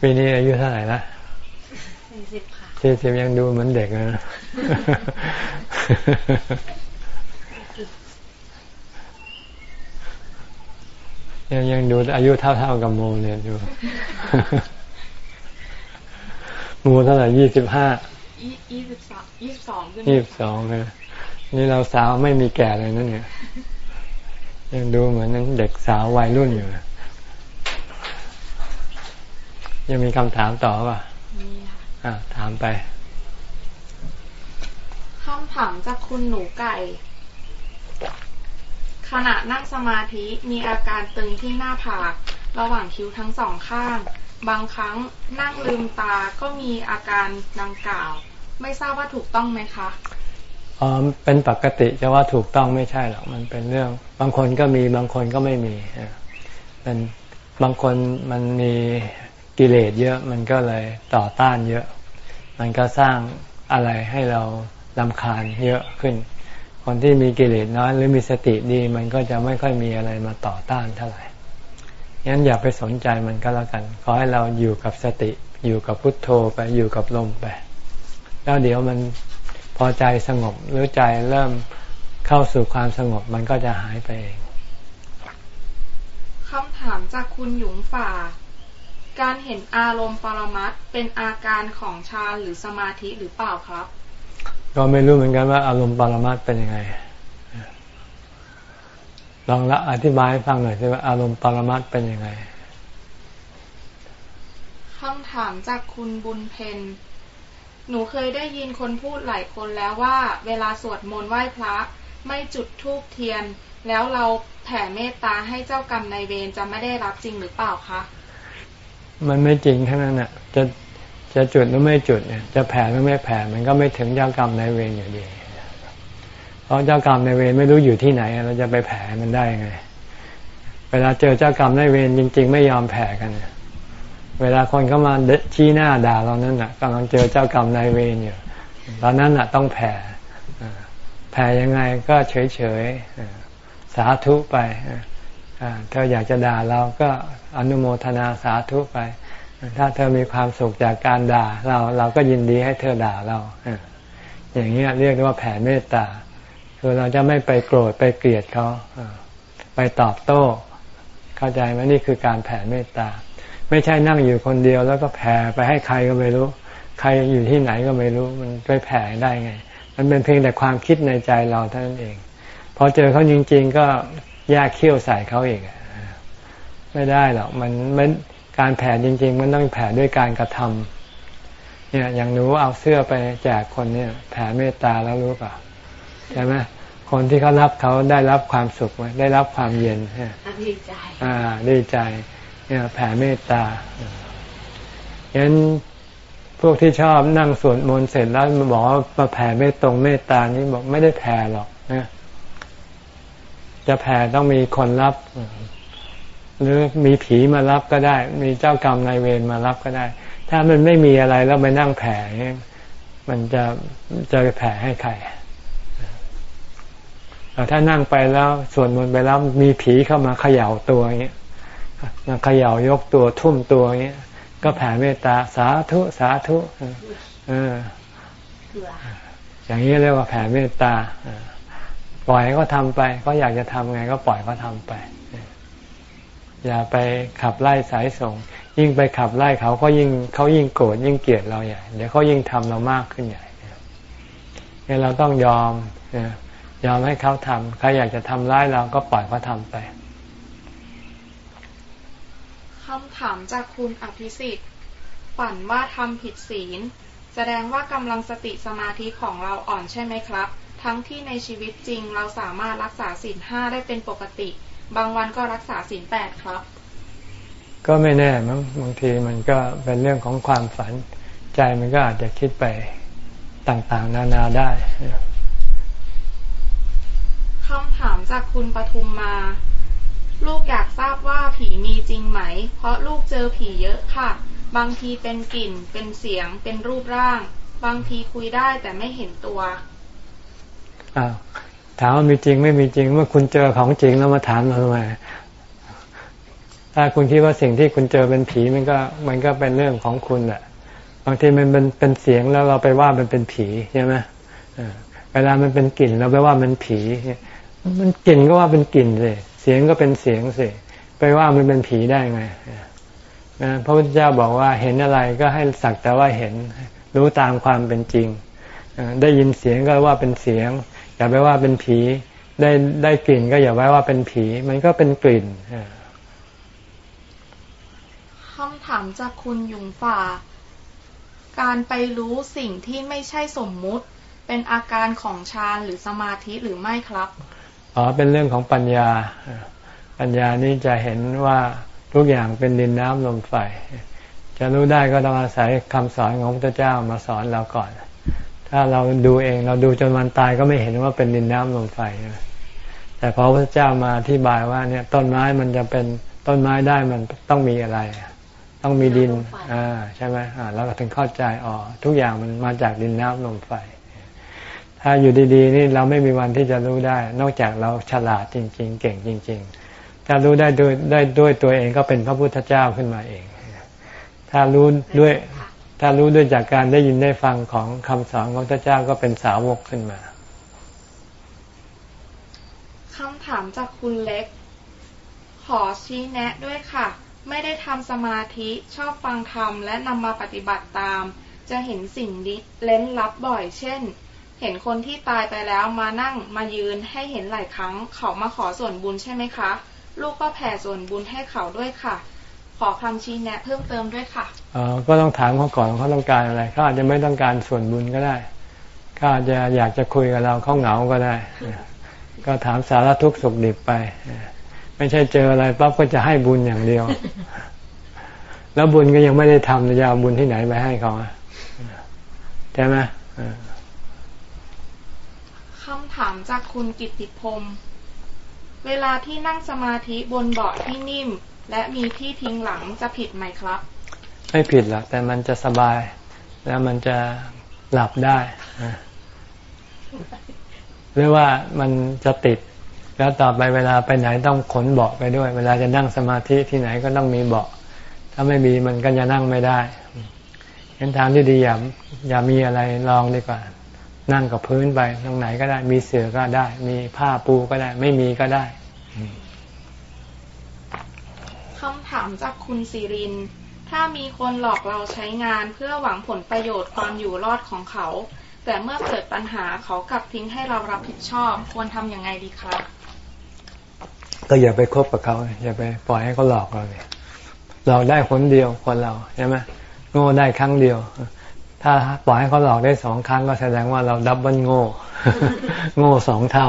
A: ปีนี้อายุเท่าไหร่ละ
D: สี่สิบค่ะ
A: สี่สิบยังดูเหมือนเด็กนะ ยังยังดูอายุเท่าๆกับโมเนี่ยอยู่โมเท่าไหร่ยี่สิบห้า
B: ยี่สิบสองยี่สิบสอง
A: ยี่สิบสองเลยนี่เราสาวไม่มีแก่เลยนั่นเนี่ย ยังดูเหมือนเด็กสาววัยรุ่นอยู่ยังมีคำถามต่อป่ะมีค่ะถามไป
C: คำถามจากคุณหนูไก่ ขณะนั่งสมาธิมีอาการตึงที่หน้าผาก ระหว่างคิ้วทั้งสองข้าง บางครั้งนั่งลืมตาก็มีอาการดังกล่าว ไม่ทราบว่าถูกต้องไหมคะ
A: อ๋อเป็นปกติจะว่าถูกต้องไม่ใช่หรอกมันเป็นเรื่อง บางคนก็มีบางคนก็ไม่มีเป็นบางคนมันมีกิเลสเยอะมันก็เลยต่อต้านเยอะ มันก็สร้างอะไรให้เราลำคาญเยอะขึ้น คนที่มีกิเลสน้อยหรือมีสติดี มันก็จะไม่ค่อยมีอะไรมาต่อต้านเท่าไหร่งั้นอย่าไปสนใจมันก็แล้วกัน ขอให้เราอยู่กับสติ อยู่กับพุทโธไปอยู่กับลมไป แล้วเดี๋ยวมันพอใจสงบหรือใจเริ่มเข้าสู่ความสงบมันก็จะหายไปเอง
C: คำถามจากคุณหยุงฝ่า การเห็นอารมณ์ปรมัตเป็นอาการของฌานหรือสมาธิหรือเปล่าครับ
A: ก็ไม่รู้เหมือนกันว่าอารมณ์ปรมัตเป็นยังไง ลองละอธิบายให้ฟังหน่อยสิว่าอารมณ์ปรมัตเป็นยังไง
C: คำถามจากคุณบุญเพนหนูเคยได้ยินคนพูดหลายคนแล้วว่า เวลาสวดมนต์ไหว้พระ ไม่จุดธูปเทียน แล้วเราแผ่เมตตาให้เจ้ากรรมนายเวรจะไม่ได้รับจริงหรือเปล่าคะ
A: มันไม่จริงแค่นั้นน่ะ จะ จะจุดหรือไม่จุดเนี่ยจะแผ่หรือไม่แผ่มันก็ไม่ถึงเจ้ากรรมนายเวรอยู่ดี เพราะเจ้ากรรมนายเวรไม่รู้อยู่ที่ไหน เราจะไปแผ่มันได้ไง เวลาเจอเจ้ากรรมนายเวรจริง ๆ ไม่ยอมแผ่กัน เวลาคนเข้ามาชี้หน้าด่าเรานั่นน่ะกำลังเจอเจ้ากรรมนายเวรอยู่ตอนนั้นน่ะต้องแผ่แผ่ยังไงก็เฉยๆสาธุไปเธออยากจะด่าเราก็อนุโมทนาสาธุไป ถ้าเธอมีความสุขจากการด่า เราเราก็ยินดีให้เธอด่าเราอย่างนี้เรียกว่าแผ่เมตตา คือเราจะไม่ไปโกรธไปเกลียดเขาไปตอบโต้ เข้าใจไหมนี่คือการแผ่เมตตา ไม่ใช่นั่งอยู่คนเดียว แล้วก็แผ่ไปให้ใครก็ไม่รู้ ใครอยู่ที่ไหนก็ไม่รู้มันไปแผ่ได้ไง มันเป็นเพียงแต่ความคิดในใจเราเท่านั้นเองพอเจอเขาจริง ๆ ก็แยกเขี้ยวใส่เขาอีกไม่ได้หรอกมันมัน การแผ่จริง ๆ มันต้องแผ่ด้วยการกระทำเนี่ยอย่างหนูเอาเสื้อไปแจกคนเนี่ย แผ่เมตตาแล้วรู้ป่ะใช่ไหมคนที่เขารับเขาได้รับความสุขไหมได้รับความเย็น
D: ดีใจ
A: อ่าดีใจ เนี่ยแผ่เมตตายันพวกที่ชอบนั่งสวดมนต์เสร็จแล้วมาบอกว่ามาแผ่เมตตรงเมตตานี่บอกไม่ได้แผ่หรอกนะจะแผ่ต้องมีคนรับ หรือมีผีมารับก็ได้ มีเจ้ากรรมนายเวรมารับก็ได้ ถ้ามันไม่มีอะไรแล้วไปนั่งแผ่มันจะจะแผ่ให้ใครถ้านั่งไปแล้วส่วนมนไปแล้วมีผีเข้ามาเขย่าตัวอย่างเงี้ยเขย่ายกตัวทุ่มตัวอย่างเงี้ยก็แผ่เมตตาสาธุสาธุเอออย่างนี้เรียกว่าแผ่เมตตาปล่อยเขาทำไปเขาอยากจะทำไง ก็ปล่อยเขาทาไป อย่าไปขับไล่สายส่ง ยิ่งไปขับไล่เขาก็ยิ่งเขายิ่งโกรธยิ่งเกลียดเราใหญ่เดี๋ยวเขายิ่งทำเรามากขึ้นใหญ่เนี่ยเราต้องยอมยอมให้เขาทำใครอยากจะทำร้ายเราก็ปล่อยเขาทำไป
C: คำถามจากคุณอภิสิทธิ์ฝันว่าทำผิดศีล แสดงว่ากำลังสติสมาธิของเราอ่อนใช่ไหมครับ ทั้งที่ในชีวิตจริงเราสามารถรักษาศีลห้าได้เป็นปกติ บางวันก็รักษาศีลแปดครับ
A: ก็ไม่แน่มั้งบางทีมันก็เป็นเรื่องของความฝัน ใจมันก็อาจจะคิดไปต่างๆ นานาได้
C: คำถามจากคุณปทุมมา ลูกอยากทราบว่าผีมีจริงไหม เพราะลูกเจอผีเยอะค่ะ บางทีเป็นกลิ่น เป็นเสียง เป็นรูปร่าง บางทีคุยได้แต่ไม่เห็นตัว
A: อ้าว ถามว่ามีจริงไม่มีจริงเมื่อคุณเจอของจริงแล้วมาถามเราทำไมถ้าคุณคิดว่าสิ่งที่คุณเจอเป็นผีมันก็มันก็เป็นเรื่องของคุณแหละบางทีมันเป็นเป็นเสียงแล้วเราไปว่ามันเป็นผีใช่ไหมเวลามันเป็นกลิ่นเราไปว่ามันผี มันกลิ่นก็ว่าเป็นกลิ่นสิเสียงก็เป็นเสียงสิไปว่ามันเป็นผีได้ไงนะพระพุทธเจ้าบอกว่าเห็นอะไรก็ให้สักแต่ว่าเห็นรู้ตามความเป็นจริง ได้ยินเสียงก็ว่าเป็นเสียง อย่าไปว่าเป็นผีได้ได้กลิ่นก็อย่าไว้ว่าเป็นผี มันก็เป็นกลิ่น
C: คำถามจากคุณยุงฝ่า การไปรู้สิ่งที่ไม่ใช่สมมุติ เป็นอาการของฌานหรือสมาธิหรือไม่ครับ
A: อ๋อเป็นเรื่องของปัญญา ปัญญานี้จะเห็นว่าทุกอย่างเป็นดินน้ำลมไฟจะรู้ได้ก็ต้องอาศัยคำสอนของพระเจ้ามาสอนเราก่อน ถ้าเราดูเองเราดูจนวันตายก็ไม่เห็นว่าเป็นดินน้ำลมไฟแต่พอพระเจ้ามาอธิบายว่าเนี่ยต้นไม้มันจะเป็นต้นไม้ได้มันต้องมีอะไร ต้องมีดินอ่าใช่ไหมอ่าเราก็ถึงเข้าใจอ๋อทุกอย่างมันมาจากดินน้ำลมไฟ ถ้าอยู่ดีๆ นี่เราไม่มีวันที่จะรู้ได้ นอกจากเราฉลาดจริง ๆ เก่งจริง ๆ ถ้ารู้ได้ด้วยได้ด้วยตัวเองก็เป็นพระพุทธเจ้าขึ้นมาเอง ถ้ารู้ด้วย ถ้ารู้ด้วยจากการได้ยินได้ฟังของคำสอนของพระเจ้าก็เป็นสาวกขึ้นมา
C: คำถามจากคุณเล็ก ขอชี้แนะด้วยค่ะ ไม่ได้ทำสมาธิชอบฟังธรรมและนำมาปฏิบัติตาม จะเห็นสิ่งเล้นลับบ่อย เช่น เห็นคนที่ตายไปแล้วมานั่งมายืนให้เห็นหลายครั้ง เขามาขอส่วนบุญใช่ไหมคะ ลูกก็แผ่ส่วนบุญให้เขาด้วยค่ะ ขอคำชี้แนะเพิ่มเติมด้วยค่ะ
A: อ๋อก็ต้องถามเขาก่อนเขาต้องการอะไรเขาอาจจะไม่ต้องการส่วนบุญก็ได้เขาอาจจะอยากจะคุยกับเราเขาเหงาก็ได้ ก็ถามสารทุกข์สุขดิบไป ไม่ใช่เจออะไรปั๊บก็จะให้บุญอย่างเดียว แล้วบุญก็ยังไม่ได้ทำจะเอาบุญที่ไหนไปให้เขาใช่ไหม
C: คำถามจากคุณกิติพงศ์เวลาที่นั่งสมาธิบนเบาะที่นิ่ม และมีที่ทิ้งหลังจะผิดไหมครับ
A: ไม่ผิดหรอกแต่มันจะสบาย แล้วมันจะหลับได้ หรือว่ามันจะติด แล้วต่อไปเวลาไปไหนต้องขนเบาะไปด้วย เวลาจะนั่งสมาธิที่ไหนก็ต้องมีเบาะ ถ้าไม่มีมันก็จะนั่งไม่ได้เห็นทางที่ดีอย่าอย่ามีอะไรลองดีกว่า นั่งกับพื้นไปตรงไหนก็ได้ มีเสื่อก็ได้ มีผ้าปูก็ได้ ไม่มีก็ได้
C: คำถามจากคุณสิริน ถ้ามีคนหลอกเราใช้งานเพื่อหวังผลประโยชน์ความอยู่รอดของเขา แต่เมื่อเกิดปัญหาเขากลับทิ้งให้เรารับผิดชอบ ควรทำยังไงดีครับ
A: ก็อย่าไปคบกับเขาอย่าไปปล่อยให้เขาหลอกเราเนี่ยหลอกได้คนเดียวคนเราใช่ไหมโง่ได้ครั้งเดียว ถ้าปล่อยให้เขาหลอกได้สองครั้งก็แสดงว่าเราดับเบิลโง่ โง่สองเท่า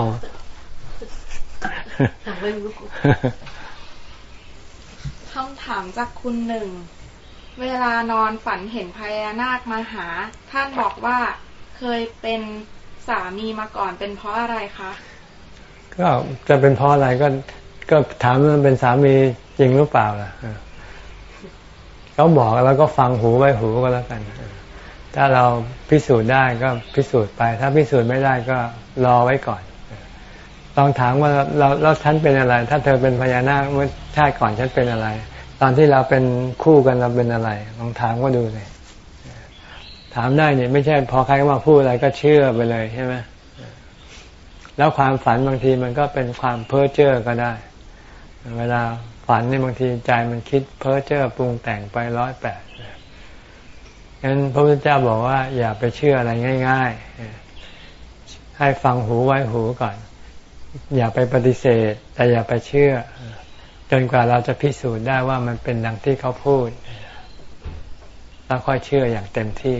C: คำ ถามจากคุณหนึ่ง เวลานอนฝันเห็นพญานาคมาหา ท่านบอกว่าเคยเป็นสามีมาก่อนเป็นเพราะอะไรคะ
A: ก็จะเป็นเพราะอะไรก็ก็ถามมันเป็นสามีจริงหรือเปล่าล่ะเขาบอกแล้วก็ฟังหูไว้หูก็แล้วกัน ถ้าเราพิสูจน์ได้ก็พิสูจน์ไป ถ้าพิสูจน์ไม่ได้ก็รอไว้ก่อนลองถามว่าเราเราฉันเป็นอะไร ถ้าเธอเป็นพญานาคเมื่อชาติก่อนฉันเป็นอะไร ตอนที่เราเป็นคู่กันเราเป็นอะไรลองถามก็ดูเลยถามได้เนี่ยไม่ใช่พอใครมาพูดอะไรก็เชื่อไปเลยใช่ไหมแล้วความฝันบางทีมันก็เป็นความเพ้อเจ้อก็ได้ เวลาฝันนี่บางทีใจมันคิดเพ้อเจ้อปรุงแต่งไปร้อยแปดงั้นพระพุทธเจ้าบอกว่า อย่าไปเชื่ออะไรง่าย ๆ ให้ฟังหูไว้หูก่อน อย่าไปปฏิเสธ แต่อย่าไปเชื่อ จนกว่าเราจะพิสูจน์ได้ว่ามันเป็นดังที่เขาพูดแล้วค่อยเชื่ออย่างเต็มที่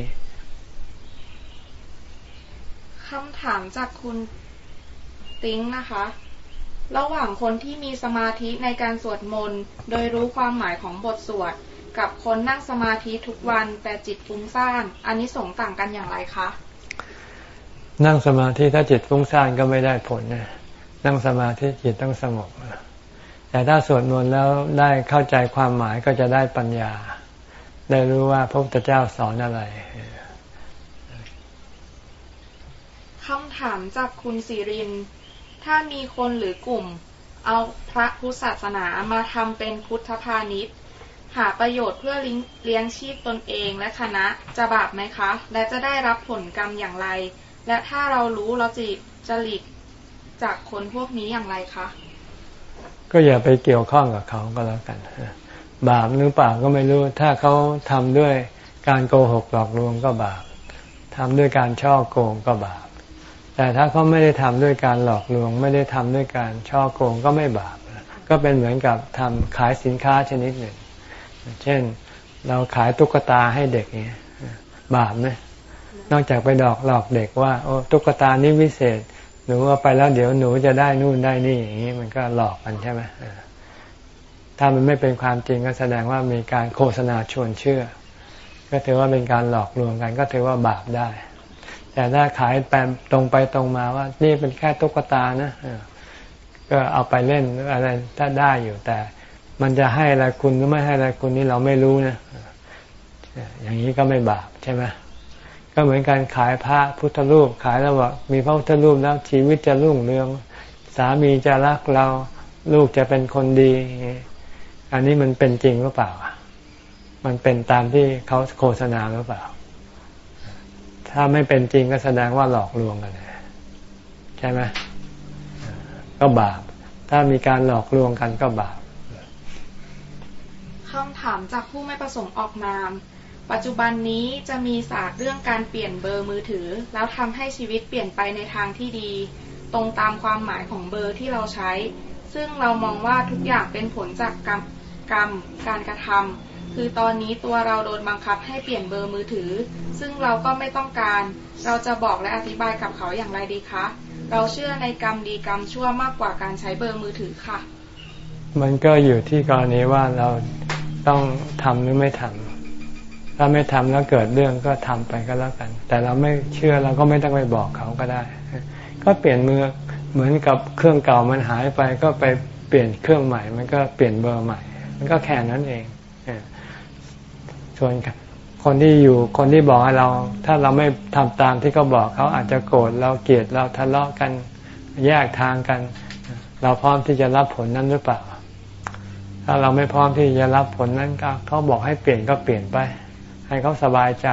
C: คำถามจากคุณติ้งนะคะ ระหว่างคนที่มีสมาธิในการสวดมนต์ โดยรู้ความหมายของบทสวด กับคนนั่งสมาธิทุกวันแต่จิตฟุ้งซ่านอันนี้สงต่างกันอย่างไรคะ
A: นั่งสมาธิถ้าจิตฟุ้งซ่านก็ไม่ได้ผลนะ นั่งสมาธิจิตต้องสงบ แต่ถ้าสวดมนต์แล้วได้เข้าใจความหมายก็จะได้ปัญญา ได้รู้ว่าพระพุทธเจ้าสอนอะไร
C: คำถามจากคุณสิริน ถ้ามีคนหรือกลุ่ม เอาพระพุทธศาสนามาทำเป็นพุทธพาณิชย์ หาประโยชน์เพื่อเลี้ยงชีพตนเองและคณะจะบาปไหมคะ และจะได้รับผลกรรมอย่างไร และถ้าเรารู้เราจะจะหลีกจากคนพวกนี้อย่างไรคะ
A: ก็อย่าไปเกี่ยวข้องกับเขาก็แล้วกัน บาปหรือเปล่าก็ไม่รู้ ถ้าเขาทำด้วยการโกหกหลอกลวงก็บาปทำด้วยการช่อโกงก็บาป แต่ถ้าเขาไม่ได้ทำด้วยการหลอกลวง ไม่ได้ทำด้วยการช่อโกงก็ไม่บาป ก็เป็นเหมือนกับทำขายสินค้าชนิดหนึ่ง เช่นเราขายตุ๊กตาให้เด็กเนี้ยบาปไหมนอกจากไปดอกหลอกเด็กว่าโอ้ตุ๊กตานี้วิเศษ หนูว่าไปแล้วเดี๋ยวหนูจะได้นู่นได้นี่อย่างนี้มันก็หลอกกันใช่ไหมถ้ามันไม่เป็นความจริงก็แสดงว่ามีการโฆษณาชวนเชื่อ ก็ถือว่าเป็นการหลอกลวงกัน ก็ถือว่าบาปได้ แต่ถ้าขายแปมตรงไปตรงมาว่า นี่เป็นแค่ตุ๊กตานะก็เอาไปเล่นอะไรถ้าได้อยู่แต่ มันจะให้อะไรคุณหรือไม่ให้อะไรคุณนี่เราไม่รู้นะอย่างนี้ก็ไม่บาปใช่ไหม ก็เหมือนการขายพระพุทธรูปขายแล้วว่ามีพระพุทธรูปแล้วชีวิตจะรุ่งเรือง สามีจะรักเราลูกจะเป็นคนดี อันนี้มันเป็นจริงหรือเปล่า มันเป็นตามที่เขาโฆษณาหรือเปล่า ถ้าไม่เป็นจริงก็แสดงว่าหลอกลวงกันใช่ไหมก็บาป ถ้ามีการหลอกลวงกันก็บาป
C: คำถามจากผู้ไม่ประสงค์ออกนาม ปัจจุบันนี้จะมีศาสตร์เรื่องการเปลี่ยนเบอร์มือถือ แล้วทำให้ชีวิตเปลี่ยนไปในทางที่ดี ตรงตามความหมายของเบอร์ที่เราใช้ ซึ่งเรามองว่าทุกอย่างเป็นผลจากกรรมกรรมการกระทำคือตอนนี้ตัวเราโดนบังคับให้เปลี่ยนเบอร์มือถือ ซึ่งเราก็ไม่ต้องการ เราจะบอกและอธิบายกับเขาอย่างไรดีคะ เราเชื่อในกรรมดีกรรมชั่วมากกว่าการใช้เบอร์มือถือค่ะ
A: มันก็อยู่ที่กรณีว่าเราต้องทำหรือไม่ทำ ถ้าไม่ทำแล้วเกิดเรื่องก็ทำไปก็แล้วกัน แต่เราไม่เชื่อเราก็ไม่ต้องไปบอกเขาก็ได้ ก็เปลี่ยนมือเหมือนกับเครื่องเก่ามันหายไปก็ไปเปลี่ยนเครื่องใหม่ มันก็เปลี่ยนเบอร์ใหม่ มันก็แค่นั้นเองส่วนคนที่อยู่คนที่บอกให้เรา ถ้าเราไม่ทำตามที่เขาบอกเขาอาจจะโกรธเราเกลียดเราทะเลาะกันแยกทางกัน เราพร้อมที่จะรับผลนั้นหรือเปล่า ถ้าเราไม่พร้อมที่จะรับผลนั้นก็เขาบอกให้เปลี่ยนก็เปลี่ยนไป ให้เขาสบายใจ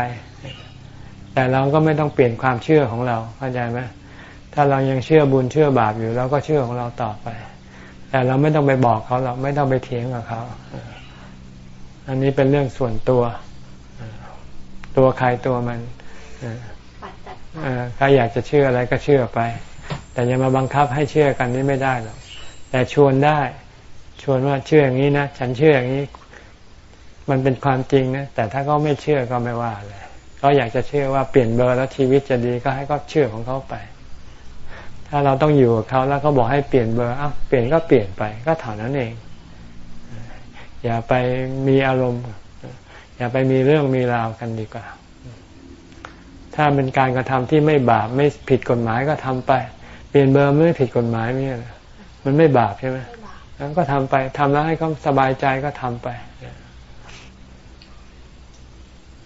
A: แต่เราก็ไม่ต้องเปลี่ยนความเชื่อของเราเข้าใจไหมถ้าเรายังเชื่อบุญเชื่อบาปอยู่เราก็เชื่อของเราต่อไป แต่เราไม่ต้องไปบอกเขาเราไม่ต้องไปเถียงกับเขา อันนี้เป็นเรื่องส่วนตัว ตัวใครตัวมันใครอยากจะเชื่ออะไรก็เชื่อไป แต่อย่ามาบังคับให้เชื่อกันนี่ไม่ได้หรอกแต่ชวนได้ ชวนว่าเชื่ออย่างนี้นะ ฉันเชื่ออย่างนี้ มันเป็นความจริงนะแต่ถ้าเขาไม่เชื่อก็ไม่ว่าเลยเขาอยากจะเชื่อว่าเปลี่ยนเบอร์แล้วชีวิตจะดีก็ให้เขาเชื่อของเขาไป ถ้าเราต้องอยู่กับเขาแล้วเขาบอกให้เปลี่ยนเบอร์อ้าเปลี่ยนก็เปลี่ยนไป ก็เท่านั้นเอง อย่าไปมีอารมณ์ อย่าไปมีเรื่องมีราวกันดีกว่า ถ้าเป็นการกระทำที่ไม่บาปไม่ผิดกฎหมายก็ทำไป เปลี่ยนเบอร์ไม่ผิดกฎหมายไม่ใช่มันไม่บาปใช่ไหมก็ทำไปทำแล้วให้เขาสบายใจก็ทำไป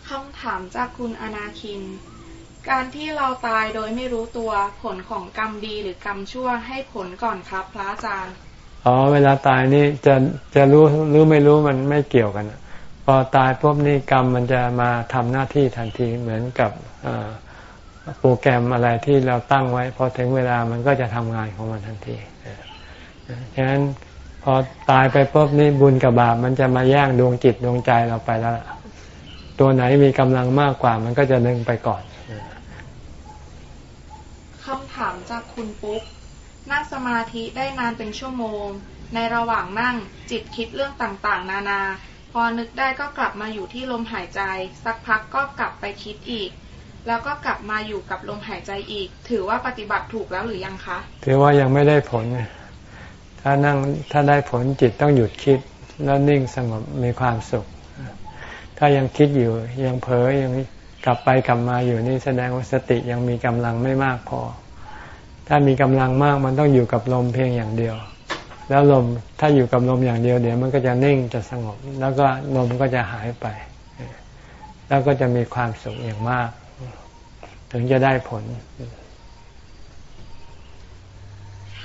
C: คำ ถามจากคุณอนาคิน การที่เราตายโดยไม่รู้ตัวผลของกรรมดีหรือกรรมชั่วให้ผลก่อนครับพระอาจารย์
A: อ๋อ เวลาตายนี่จะจะรู้หรือไม่รู้มันไม่เกี่ยวกันพอตายปุ๊บนี่กรรมมันจะมาทำหน้าที่ทันทีเหมือนกับโปรแกรมอะไรที่เราตั้งไว้ พอถึงเวลามันก็จะทำงานของมันทันทีฉะนั้นพอตายไปปุ๊บนี่บุญกับบาปมันจะมาแย่งดวงจิตดวงใจเราไปแล้ว ตัวไหนมีกำลังมากกว่ามันก็จะดึงไปก่อน
C: คำถามจากคุณปุ๊กนั่งสมาธิได้นานเป็นชั่วโมง ในระหว่างนั่งจิตคิดเรื่องต่างๆ นานา พอนึกได้ก็กลับมาอยู่ที่ลมหายใจ สักพักก็กลับไปคิดอีก แล้วก็กลับมาอยู่กับลมหายใจอีก ถือว่าปฏิบัติถูกแล้วหรือยังคะ
A: ถือว่ายังไม่ได้ผล ถ้านั่งถ้าได้ผลจิตต้องหยุดคิดแล้วนิ่งสงบมีความสุข ถ้ายังคิดอยู่ยังเผลอยังกลับไปกลับมาอยู่นี่แสดงว่าสติยังมีกำลังไม่มากพอ ถ้ามีกำลังมากมันต้องอยู่กับลมเพียงอย่างเดียว แล้วลมถ้าอยู่กับลมอย่างเดียวเดี๋ยวมันก็จะนิ่งจะสงบ แล้วก็ลมก็จะหายไป แล้วก็จะมีความสุขอย่างมาก ถึงจะได้ผล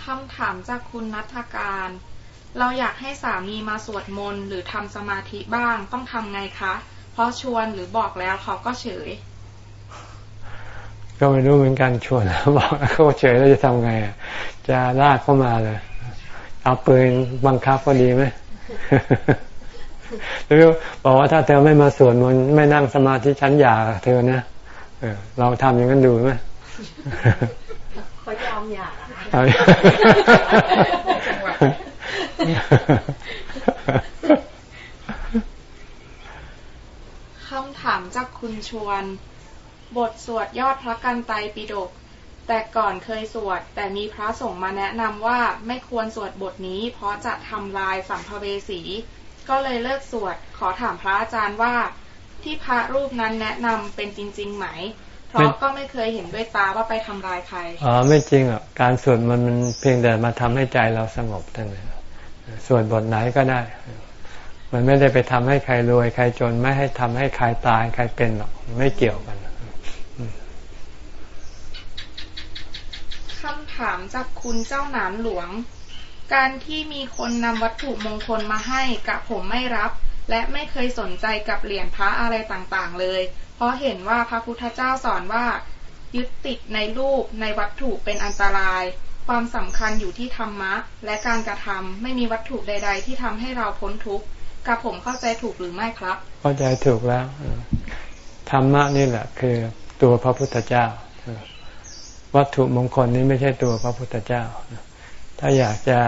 C: คำถามจากคุณนัทการ เราอยากให้สามีมาสวดมนต์หรือทำสมาธิบ้างต้องทำไงคะ เพราะชวนหรือบอกแล้วเขาก็เฉย
A: ก็ไม่รู้เหมือนกันชวนแล้วบอกเขาเฉยแล้วจะทำไงอะจะลากเข้ามาเลยเอาปืนบังคับก็ดีไหมหรือบอกว่าถ้าเธอไม่มาสวดมนต์ไม่นั่งสมาธิชั้นหยาเธอนะเราทำอย่างนั้นดูไหม
D: เขายอมหยา
C: คำถามจากคุณชวน บทสวดยอดพระกันไตปิฎกแต่ก่อนเคยสวด แต่มีพระสงฆ์มาแนะนำว่าไม่ควรสวดบทนี้ เพราะจะทำลายสัมภเวสี ก็เลยเลิกสวด ขอถามพระอาจารย์ว่า ที่พระรูปนั้นแนะนำเป็นจริง ๆ ไหม เพราะก็ไม่เคยเห็นด้วยตาว่าไปทำลายใคร
A: อ๋อ ไม่จริงอะ การสวดมันมันเพียงแต่มาทำให้ใจเราสงบเท่านั้น สวดบทไหนก็ได้ มันไม่ได้ไปทำให้ใครรวย ใครจนไม่ให้ทำให้ใครตายใครเป็นหรอกไม่เกี่ยวกัน
C: คำถามจากคุณเจ้าหนามหลวง การที่มีคนนำวัตถุมงคลมาให้กับผมไม่รับ และไม่เคยสนใจกับเหรียญพระอะไรต่างๆ เลย เพราะเห็นว่าพระพุทธเจ้าสอนว่า ยึดติดในรูปในวัตถุเป็นอันตราย ความสำคัญอยู่ที่ธรรมะ และการกระทำไม่มีวัตถุใด ๆ ที่ทำให้เราพ้นทุกข์กับผมเข้าใจถูกหรือไม่ครับ
A: เข้าใจถูกแล้วธรรมะนี่แหละ คือตัวพระพุทธเจ้า วัตถุมงคลนี้ไม่ใช่ตัวพระพุทธเจ้า ถ้าอยากจะ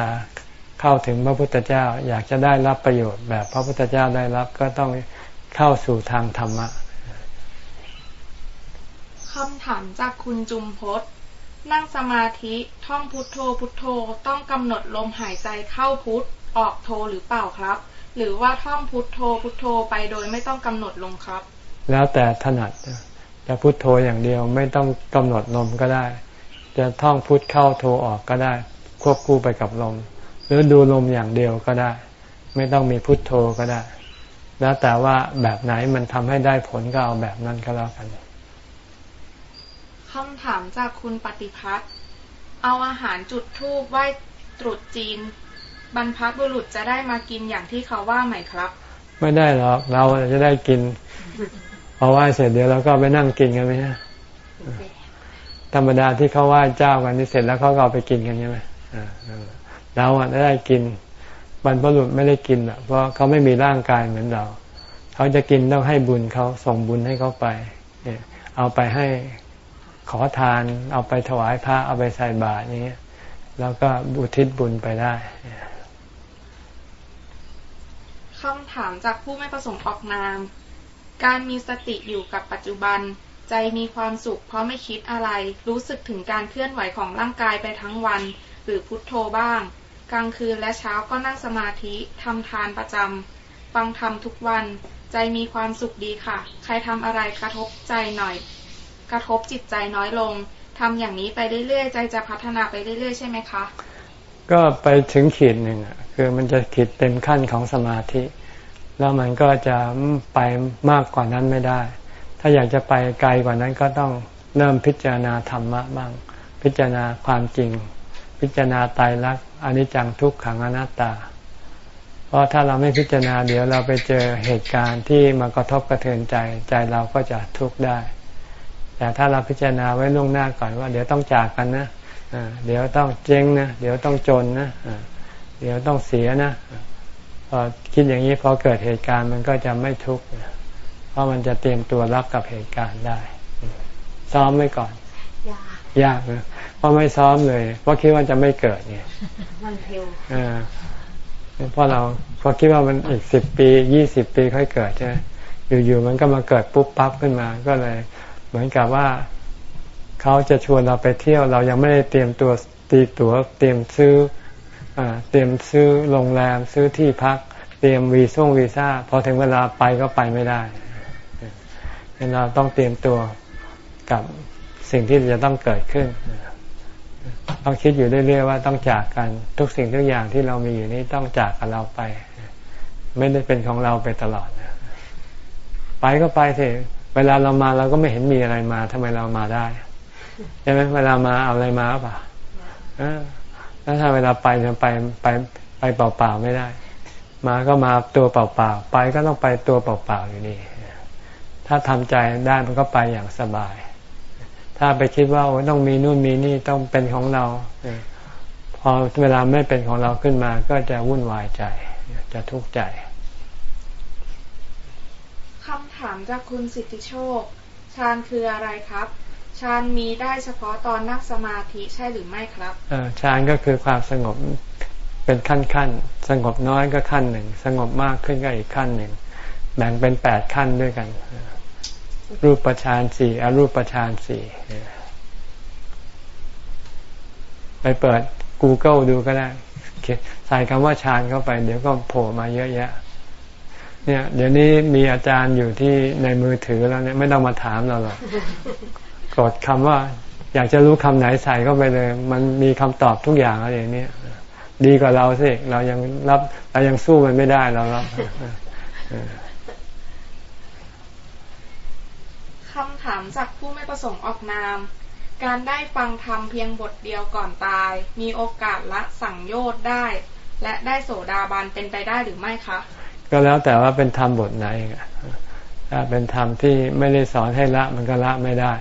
A: เข้าถึงพระพุทธเจ้า อยากจะได้รับประโยชน์แบบพระพุทธเจ้าได้รับก็ต้องเข้าสู่ทางธรรมะ
C: คำถามจากคุณจุมพศ นั่งสมาธิท่องพุทโธพุทโธต้องกำหนดลมหายใจเข้าพุทออกโธหรือเปล่าครับ หรือว่าท่องพุทโธพุทโธไปโดยไม่ต้องกำหนดลมครับ
A: แล้วแต่ถนัดจะพุทโธอย่างเดียวไม่ต้องกำหนดลมก็ได้ จะท่องพุทเข้าโธออกก็ได้ ควบคู่ไปกับลม หรือดูลมอย่างเดียวก็ได้ ไม่ต้องมีพุทโธก็ได้ แล้วแต่ว่าแบบไหนมันทำให้ได้ผลก็เอาแบบนั้นก็แล้วกัน
C: คำถามจากคุณปฏิพัฒน์เอาอาหารจุดทูบไหว้ตรุษจีน บรรพบุรุษจะได้มากินอย่างที่เขาว่าไหมครับ
A: ไม่ได้หรอกเราจะได้กินพอไหว้เสร็จเดี๋ยวเราก็ไปนั่งกินกันไหมฮะธรรมดาที่เขาไหว้เจ้ากันนี่เสร็จแล้วเขาก็เอาไปกินกันใช่ไหมเราอะได้กินบรรพบุรุษไม่ได้กินอะเพราะเขาไม่มีร่างกายเหมือนเรา เขาจะกินต้องให้บุญเขาส่งบุญให้เขาไปเอาไปให้ ขอทานเอาไปถวายพระเอาไปใส่บาตรอย่างเงี้ แล้วก็บุทิศบุญไปได้
C: คำถามจากผู้ไม่ประสงค์ออกนาม การมีสติอยู่กับปัจจุบัน ใจมีความสุข เพราะไม่คิดอะไร รู้สึกถึงการเคลื่อนไหวของร่างกายไปทั้งวัน หรือพุทโธบ้าง กลางคืนและเช้าก็นั่งสมาธิทำทานประจำฟังธรรมทุกวัน ใจมีความสุขดีค่ะ ใครทำอะไรกระทบใจหน่อย กระทบจิตใจน้อยลงทำอย่างนี้ไปเรื่อยๆใจจะพัฒนาไปเรื่อยๆ ใช่ไหมคะ
A: ก็ไปถึงขีดหนึ่งอะคือมันจะขีดเต็มขั้นของสมาธิ แล้วมันก็จะไปมากกว่านั้นไม่ได้ ถ้าอยากจะไปไกลกว่านั้นก็ต้องเริ่มพิจารณาธรรมะบ้าง พิจารณาความจริง พิจารณาตายรักอนิจจังทุกขังอนัตตา เพราะถ้าเราไม่พิจารณาเดี๋ยวเราไปเจอเหตุการณ์ที่มากระทบกระเทือนใจใจเราก็จะทุกข์ได้ แต่ถ้าเราพิจารณาไว้ล่วงหน้าก่อนว่า เดี๋ยวต้องจากกันนะเดี๋ยวต้องเจ๊งนะเดี๋ยวต้องจนนะเดี๋ยวต้องเสียนะพอคิดอย่างนี้พอเกิดเหตุการณ์มันก็จะไม่ทุกข์เพราะมันจะเตรียมตัวรับกับเหตุการณ์ได้ ซ้อมไว้ก่อน
D: ยาก
A: ยากนะเพราะไม่ซ้อมเลย เพราะคิดว่าจะไม่เกิดเนี่ย
D: มันเร็ว
A: อ่าเพราะเราพอคิดว่ามันอีกสิบปียี่สิบปีค่อยเกิดใช่ไหมอยู่ๆมันก็มาเกิดปุ๊บปั๊บขึ้นมา ก็เลย เหมือนกับว่าเขาจะชวนเราไปเที่ยว เรายังไม่ได้เตรียมตัวตีตัว๋วเตรียมซื้อเตรียมซื้อโรงแรมซื้อที่พัก เตรียมวีซ่งวีซ่าพอถึงเวลาไปก็ไปไม่ได้เราต้องเตรียมตัวกับสิ่งที่จะต้องเกิดขึ้น ต้องคิดอยู่เรื่อยๆว่าต้องจากกันทุกสิ่งทุกอย่างที่เรามีอยู่นี้ต้องจากกับเราไป ไม่ได้เป็นของเราไปตลอด ไปก็ไปเถอะ เวลาเรามาเราก็ไม่เห็นมีอะไรมาทำไมเรามาได้ใช่ไหมเวลามาเอาอะไรมาเปล่าแล้วถ้าเวลาไปจะไปไปไปเปล่าๆไม่ได้ มาก็มาตัวเปล่าๆไปก็ต้องไปตัวเปล่าๆอยู่นี่ถ้าทำใจได้มันก็ไปอย่างสบาย ถ้าไปคิดว่าต้องมีนู่นมีนี่ต้องเป็นของเราพอเวลาไม่เป็นของเราขึ้นมาก็จะวุ่นวายใจ จะทุกข์ใจ
C: คำถามจากคุณสิทธิโชค ฌานคืออะไรครับฌานมีได้เฉพาะตอนนั่งสมาธิใช่หรือไม่ครับ
A: ฌานก็คือความสงบเป็นขั้นขั้นสงบน้อยก็ขั้นหนึ่ง สงบมากขึ้นก็อีกขั้นหนึ่ง แบ่งเป็นแปดขั้นด้วยกัน รูปประชานสี่อรูปประชานสี่ไปเปิด Google ดูก็ได้ ใส่คำว่าฌานเข้าไป เดี๋ยวก็โผล่มาเยอะแยะ เนี่ย เดี๋ยวนี้มีอาจารย์อยู่ที่ในมือถือแล้วเนี่ยไม่ต้องมาถามเราหรอกกดคำว่า อยากจะรู้คำไหนใส่เข้าไปเลย มันมีคำตอบทุกอย่างอะไรอย่างนี้ดีกว่าเราสิเรายังรับ เรายังสู้มันไม่ได้เรารับ
C: คำถามจากผู้ไม่ประสงค์ออกนาม การได้ฟังธรรมเพียงบทเดียวก่อนตาย มีโอกาสละสั่งโยชน์ได้ และได้โสดาบันเป็นไปได้หรือไม่คะ
A: ก็แล้วแต่ว่าเป็นธรรมบทไหนถ้าเป็นธรรมที่ไม่ได้สอนให้ละ มันก็ละไม่ได้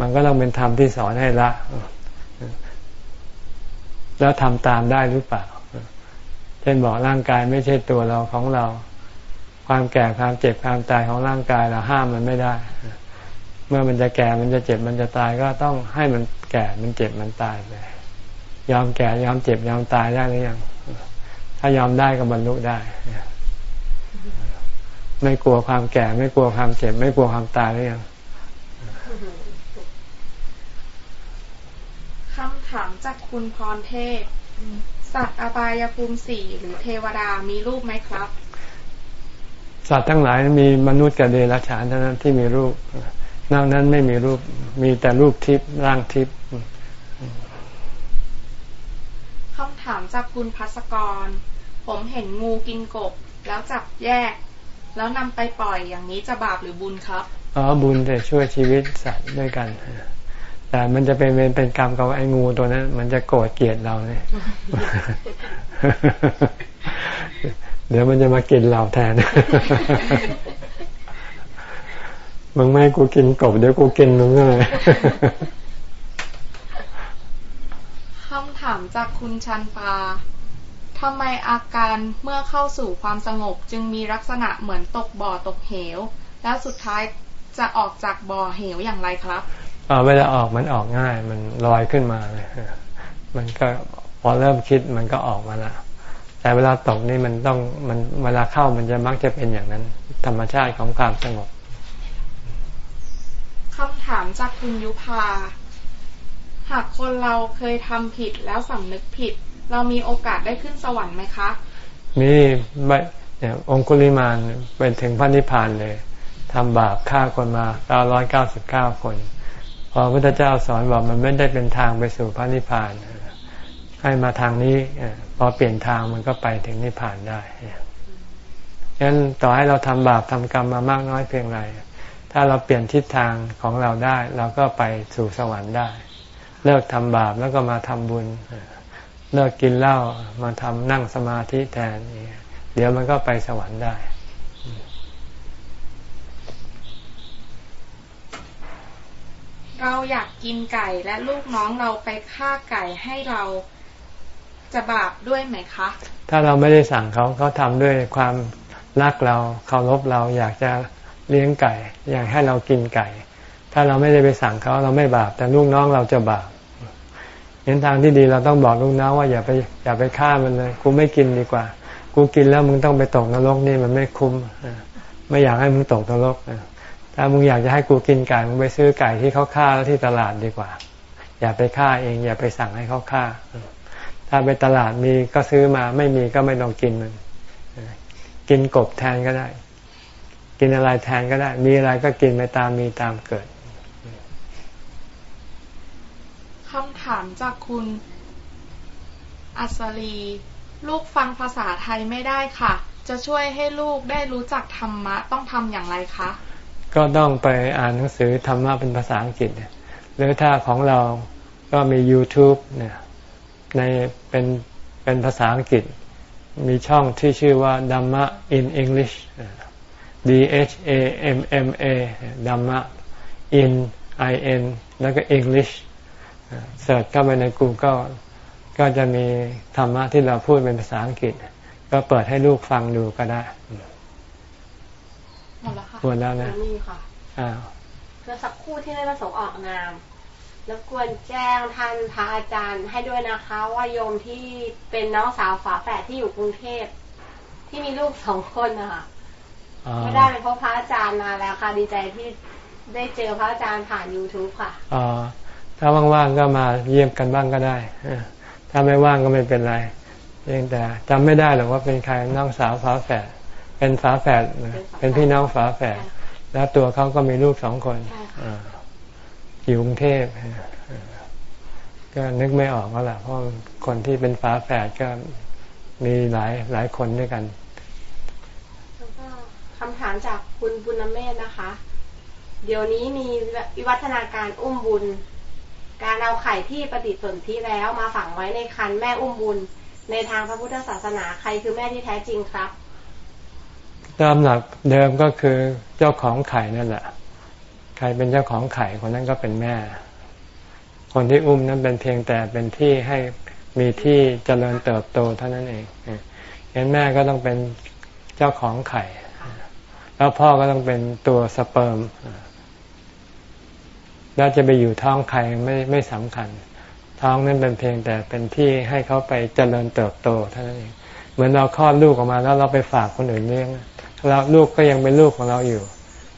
A: มันก็ต้องเป็นธรรมที่สอนให้ละ แล้วทำตามได้หรือเปล่า เช่นบอกร่างกายไม่ใช่ตัวเราของเรา ความแก่ความเจ็บความตายของร่างกายเราห้ามมันไม่ได้ เมื่อมันจะแก่มันจะเจ็บมันจะตายก็ต้องให้มันแก่มันเจ็บมันตายไปยอมแก่ยอมเจ็บยอมตายได้หรือยังถ้ายอมได้ก็บรรลุได้ ไม่กลัวความแก่ ไม่กลัวความเจ็บ ไม่กลัวความตายหรือยัง
C: คำถามจากคุณพรเทพ สัตว์อบายภูมิสี่หรือเทวดามีรูปไหมครับ
A: สัตว์ทั้งหลายมีมนุษย์กับเดรัจฉานเท่านั้นที่มีรูปนอกนั้นไม่มีรูปมีแต่รูปทิพย์ร่างทิพย์
C: คำถามจากคุณพัสกร ผมเห็นงูกินกบ แล้วจับแยก แล้วนำไปปล่อยอย่างนี้จะบาปหรือบุญครับ
A: อ๋อบุญแต่ช่วยชีวิตสัตว์ด้วยกันแต่มันจะเป็นเวรเป็นกรรมกับไอ้งูตัวนั้น มันจะโกรธเกลียดเราเนี่ยเดี๋ยวมันจะมากินเราแทนมึงไม่กูกินกบเดี๋ยวกูกินมึงเลย
C: คำถามจากคุณชันปา ทำไมอาการเมื่อเข้าสู่ความสงบจึงมีลักษณะเหมือนตกบ่อตกเหว แล้วสุดท้ายจะออกจากบ่อเหวอย่างไรครับ
A: เวลาออกมันออกง่าย มันลอยขึ้นมาเลยมันก็พอเริ่มคิดมันก็ออกมาละแต่เวลาตกนี่มันต้องมันเวลาเข้ามันจะมักจะเป็นอย่างนั้น ธรรมชาติของความสงบ
C: คำถามจากคุณยุพา หากคนเราเคยทำผิดแล้วสำนึกผิด เรามีโอกาสได้ขึ้นสวรรค์ไหมคะ
A: มีไม่เนี่ยองคุลิมานเป็นถึงพระนิพพานเลยทำบาปฆ่าคนมาเก้าร้อยเก้าสิบเก้าคนพอพระพุทธเจ้าสอนบอกมันไม่ได้เป็นทางไปสู่พระนิพพานใให้มาทางนี้พอเปลี่ยนทางมันก็ไปถึงนิพพานได้ฉะนั้นต่อให้เราทำบาปทำกรรมมามากน้อยเพียงไรถ้าเราเปลี่ยนทิศทางของเราได้ เราก็ไปสู่สวรรค์ได้ เลิกทำบาปแล้วก็มาทำบุญ เลิกกินเหล้ามาทำนั่งสมาธิแทนเดี๋ยวมันก็ไปสวรรค์ได้
C: เราอยากกินไก่และลูกน้องเราไปฆ่าไก่ให้เราจะบาปด้วยไหมคะ
A: ถ้าเราไม่ได้สั่งเขาเขาทำด้วยความรักเราเคารพเราอยากจะเลี้ยงไก่ อยากให้เรากินไก่ ถ้าเราไม่ได้ไปสั่งเขาเราไม่บาป แต่ลูกน้องเราจะบาป เห็นทางที่ดีเราต้องบอกลูกน้องว่าอย่าไปอย่าไปฆ่ามันเลย กูไม่กินดีกว่า กูกินแล้วมึงต้องไปตกนรกนี่มันไม่คุ้มไม่อยากให้มึงตกนรกถ้ามึงอยากจะให้กูกินไก่มึงไปซื้อไก่ที่เขาฆ่าแล้วที่ตลาดดีกว่า อย่าไปฆ่าเอง อย่าไปสั่งให้เขาฆ่า ถ้าไปตลาดมีก็ซื้อมาไม่มีก็ไม่ต้องกินมันกินกบแทนก็ได้ กินอะไรแทนก็ได้ มีอะไรก็กินไปตามมีตามเกิด
C: คำถามจากคุณ อัศรี ลูกฟังภาษาไทยไม่ได้ค่ะ จะช่วยให้ลูกได้รู้จักธรรมะต้องทำอย่างไรคะ
A: ก็ต้องไปอ่านหนังสือธรรมะเป็นภาษาอังกฤษ หรือถ้าของเราก็มี YouTube เนี่ยในเป็นเป็นภาษาอังกฤษ มีช่องที่ชื่อว่า Dhamma in English D H A M M A Dhamma in I N แล้วก็ English เสิร์ชเข้าไปใน Google ก็จะมีธรรมะที่เราพูดเป็นภาษาอังกฤษ ก็เปิดให้ลูกฟังดูก็ได้
C: หมดแล้วค่ะ
A: หมดแล้วนะ
D: มีค่ะอ้าวเพื่อสักคู่ที่ได้ประสงค์ออกนามรบกวนแจ้งท่านพระอาจารย์ให้ด้วยนะคะ ว่าโยมที่เป็นน้องสาวฝาแฝดที่อยู่กรุงเทพที่มีลูกสองคนนะคะไม่ได้ไปพบพระอาจารย์มาแล้วค่ะ ดีใจที่ได้เจอพระอาจารย์ผ่าน youtube ค่ะ
A: อ๋อ ถ้าว่างๆก็มาเยี่ยมกันบ้างก็ได้ถ้าไม่ว่างก็ไม่เป็นไรเพียงแต่จำไม่ได้หรอกว่าเป็นใครน้องสาวฝาแฝดเป็นฝาแฝดเป็นพี่น้องฝาแฝดแล้วตัวเขาก็มีลูกสองคนอยู่กรุงเทพก็นึกไม่ออกก็แหละเพราะคนที่เป็นฝาแฝดก็มีหลายหลายคนด้วยกัน
D: แล้วก็คำถามจากคุณบุญเมธนะคะ เดี๋ยวนี้มีวิวัฒนาการอุ้มบุญ การเอาไข่ที่ปฏิสนธิแล้วมาฝังไว้ในคันแม่อุ้มบุญ ในทางพระพุทธศาสนาใครคือแม่ที่แท้จริงครับ
A: ตามหลักเดิมก็คือเจ้าของไข่นั่นแหละ ใครเป็นเจ้าของไข่คนนั้นก็เป็นแม่ คนที่อุ้มนั้นเป็นเพียงแต่เป็นที่ให้มีที่เจริญเติบโตเท่านั้นเองเห็นแม่ก็ต้องเป็นเจ้าของไข่ แล้วพ่อก็ต้องเป็นตัวสเปิร์ม แล้วจะไปอยู่ท้องไข่ไม่ไม่สำคัญ ท้องนั้นเป็นเพียงแต่เป็นที่ให้เขาไปเจริญเติบโตเท่านั้นเองเหมือนเราคลอดลูกออกมาแล้วเราไปฝากคนอื่นเลี้ยงแล้วลูกก็ยังเป็นลูกของเราอยู่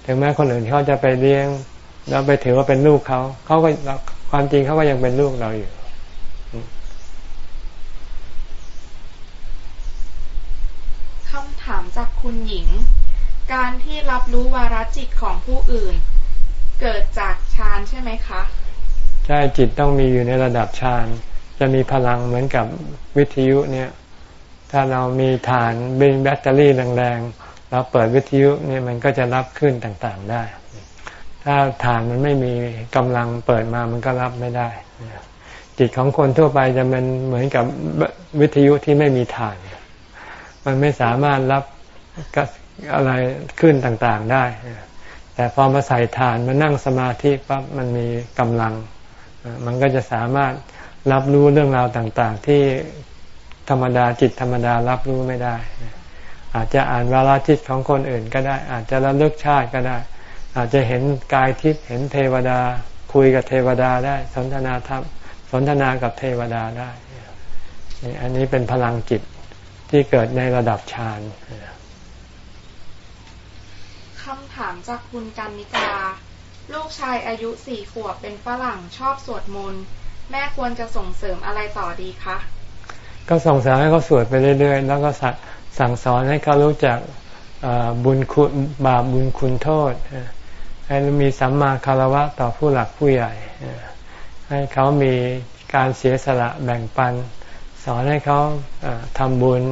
A: ถึงแม้คนอื่นเขาจะไปเลี้ยง แล้วไปถือว่าเป็นลูกเขาเขาก็ความจริงเขาก็ยังเป็นลูกเราอยู่
C: คำถามจากคุณหญิง การที่รับรู้วาระจิตของผู้อื่น เกิดจากฌานใช่ไหมคะ
A: ใช่จิตต้องมีอยู่ในระดับฌานจะมีพลังเหมือนกับวิทยุเนี่ย ถ้าเรามีฐานบินแบตเตอรี่แรงๆเราเปิดวิทยุเนี่ยมันก็จะรับขึ้นต่างๆได้ ถ้าฐานมันไม่มีกำลังเปิดมามันก็รับไม่ได้จิตของคนทั่วไปจะเป็นเหมือนกับวิทยุที่ไม่มีฐาน มันไม่สามารถรับอะไรขึ้นต่างๆได้ แต่พอมาใส่ฐานมานั่งสมาธิปั๊บมันมีกำลัง มันก็จะสามารถรับรู้เรื่องราวต่างๆ ที่ธรรมดาจิตธรรมดารับรู้ไม่ได้ อาจจะอ่านวาลจิตของคนอื่นก็ได้ อาจจะระลึกชาติก็ได้ อาจจะเห็นกายทิพย์เห็นเทวดา คุยกับเทวดาได้ สนทนาธรรมสนทนากับเทวดาได้ อันนี้เป็นพลังจิตที่เกิดในระดับฌานำ
C: ถามจากคุณกันนิกา ลูกชายอายุสี่ขวบเป็นฝรั่งชอบสวดมนต์ แม่ควรจะส่งเสริมอะไรต่อดีคะ
A: ก็ส่งเสริมให้เขาสวดไปเรื่อยๆ แล้วก็สัสั่งสอนให้เขารู้จักบุญคุณบาปบุญคุณโทษ ให้มีสัมมาคารวะต่อผู้หลักผู้ใหญ่ ให้เขามีการเสียสละแบ่งปัน สอนให้เขาทำบุญ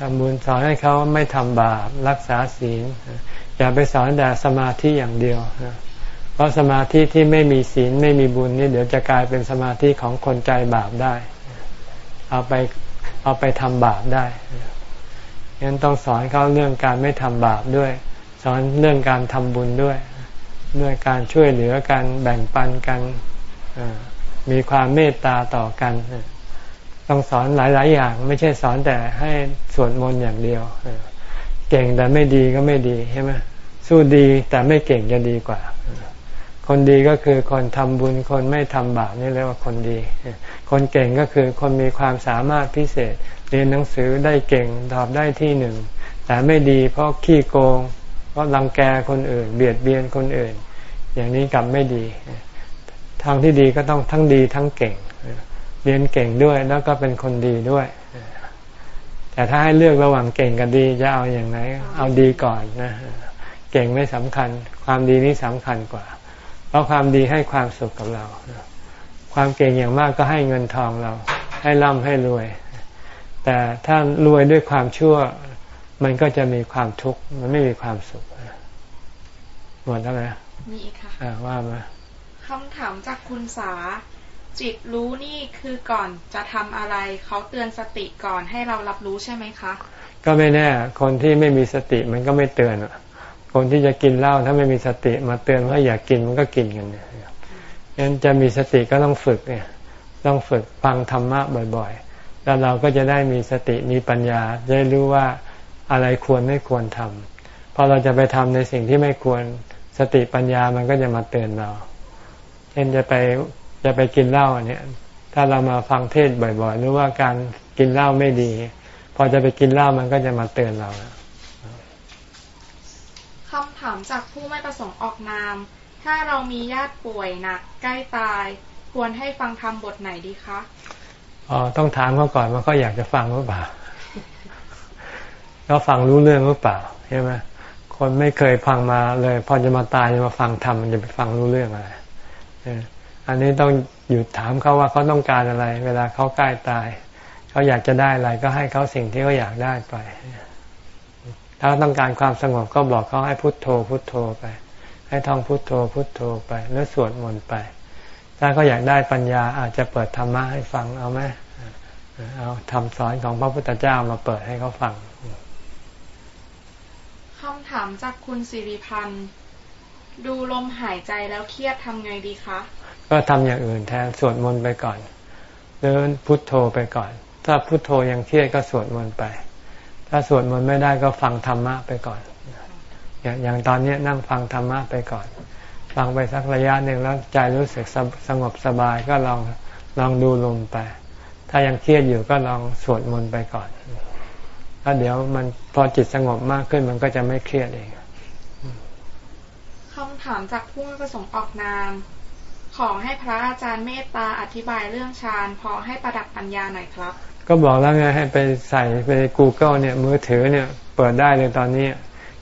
A: ทำบุญสอนให้เขาไม่ทำบาปรักษาศีล อย่าไปสอนแต่สมาธิอย่างเดียว เพราะสมาธิที่ไม่มีศีลไม่มีบุญนี่เดี๋ยวจะกลายเป็นสมาธิของคนใจบาปได้ เอาไปเอาไปทำบาปได้ยันต้องสอนเขาเรื่องการไม่ทำบาปด้วย สอนเรื่องการทำบุญด้วยด้วยการช่วยเหลือกันแบ่งปันกันมีความเมตตาต่อกัน ต้องสอนหลาย ๆ อย่าง ไม่ใช่สอนแต่ให้สวดมนต์อย่างเดียวเก่งแต่ไม่ดีก็ไม่ดีใช่ไหมสู้ดีแต่ไม่เก่งจะดีกว่า คนดีก็คือคนทำบุญคนไม่ทำบาปนี่เรียกว่าคนดี คนเก่งก็คือคนมีความสามารถพิเศษ เรียนหนังสือได้เก่งตอบได้ที่หนึ่ง แต่ไม่ดีเพราะขี้โกง เพราะรังแกคนอื่น เบียดเบียนคนอื่น อย่างนี้กลับไม่ดี ทางที่ดีก็ต้องทั้งดีทั้งเก่ง เรียนเก่งด้วยแล้วก็เป็นคนดีด้วย แต่ถ้าให้เลือกระหว่างเก่งกับดีจะเอาอย่างไหน เอาดีก่อนนะ เก่งไม่สำคัญ ความดีนี้สำคัญกว่า เพราะความดีให้ความสุขกับเรา ความเก่งอย่างมากก็ให้เงินทองเรา ให้ร่ำให้รวย แต่ถ้ารวยด้วยความชั่ว มันก็จะมีความทุกข์ มันไม่มีความสุขหมดแล้วไหม
C: มีอีกค่ะ
A: ว่ามา
C: คำถามจากคุณสา จิตรู้นี่คือก่อนจะทำอะไรเขาเตือนสติก่อนให้เรารับรู้ใช่ไหมคะ
A: ก็ไม่แน่ คนที่ไม่มีสติมันก็ไม่เตือนคนที่จะกินเหล้าถ้าไม่มีสติมาเตือนว่าอยากกินมันก็กินกันเนี่ยงั้นจะมีสติก็ต้องฝึกเนี่ย ต้องฝึกฟังธรรมะบ่อยๆ แล้วเราก็จะได้มีสติมีปัญญาได้รู้ว่าอะไรควรไม่ควรทำพอเราจะไปทำในสิ่งที่ไม่ควรสติปัญญามันก็จะมาเตือนเรา เช่นจะไป จะไปกินเหล้าเนี่ย ถ้าเรามาฟังเทศบ่อยๆ หรือว่าการกินเหล้าไม่ดี พอจะไปกินเหล้ามันก็จะมาเตือนเรา
C: คำถามจากผู้ไม่ประสงค์ออกนาม ถ้าเรามีญาติป่วยหนักใกล้ตาย ควรให้ฟังธรรมบทไหนดีคะ
A: อ๋อต้องถามเขาก่อนว่าเขาอยากจะฟังหรือเปล่าเขาฟังรู้เรื่องหรือเปล่าใช่ไหมคนไม่เคยฟังมาเลย พอจะมาตายจะมาฟังธรรมมันจะไปฟังรู้เรื่องอะไร อันนี้ต้องหยุดถามเขาว่าเขาต้องการอะไร เวลาเขาใกล้ตาย เขาอยากจะได้อะไรก็ให้เขาสิ่งที่เขาอยากได้ไป ถ้าต้องการความสงบก็บอกเขาให้พุโทโธ พุโทโธไป ให้ท่องพุโทโธ พุโทโธไปแล้วสวดมนต์ไป ถ้าเขาอยากได้ปัญญาอาจจะเปิดธรรมะให้ฟังเอาไหมเอาทำสอนของพระพุทธเจ้ามาเปิดให้เขาฟัง
C: คำถามจากคุณสิริพันธ์ ดูลมหายใจแล้วเครียดทำไงดีคะ
A: ก็ทำอย่างอื่นแทนสวดมนต์ไปก่อนเดินพุทโธไปก่อน ถ้าพุทโธยังเครียดก็สวดมนต์ไป ถ้าสวดมนต์ไม่ได้ก็ฟังธรรมะไปก่อน อย่างตอนนี้นั่งฟังธรรมะไปก่อน ฟังไปสักระยะหนึ่งแล้วใจรู้สึกสงบสบายก็ลองลองดูลมไป ถ้ายังเครียดอยู่ก็ลองสวดมนต์ไปก่อนแล้วเดี๋ยวมันพอจิตสงบมากขึ้นมันก็จะไม่เครียดเอง
C: คำถามจากผู้ประสงค์ออกนาม ขอให้พระอาจารย์เมตตาอธิบายเรื่องฌานพอให้ประดับปัญญาหน่อยครับ
A: ก็บอกแล้วไงให้ไปใส่ไป Google เนี่ยมือถือเนี่ยเปิดได้เลยตอนนี้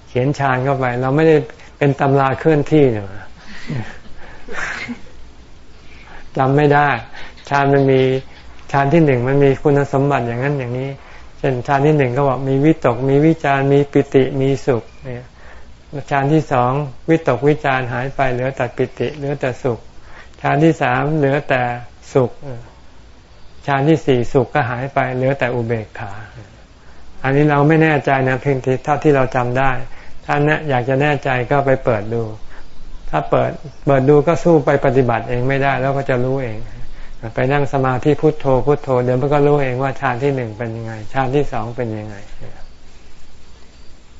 A: เขียนฌานเข้าไป เราไม่ได้เป็นตำราเคลื่อนที่เนี่ยจำไม่ได้ฌานมันมีฌานที่หนึ่งมันมีคุณสมบัติอย่างนั้นอย่างนี้เช่นฌานที่หนึ่งก็บอกมีวิตก มีวิจารมีปิติมีสุขเนี่ยฌานที่สองวิตกวิจารหายไปเหลือแต่ปิติเหลือแต่สุข ฌานที่สามเหลือแต่สุขฌานที่สี่สุขก็หายไปเหลือแต่อุเบกขา อันนี้เราไม่แน่ใจนะเพียงที่เท่าที่เราจำได้ ถ้าเนี่ยอยากจะแน่ใจก็ไปเปิดดู ถ้าเปิดเปิดดูก็สู้ไปปฏิบัติเองไม่ได้แล้วก็จะรู้เอง ไปนั่งสมาธิพุโทโธพุโทโธเดี๋ยวมันก็รู้เองว่าฌานที่หนึ่งเป็นยังไงฌานที่สองเป็นยังไง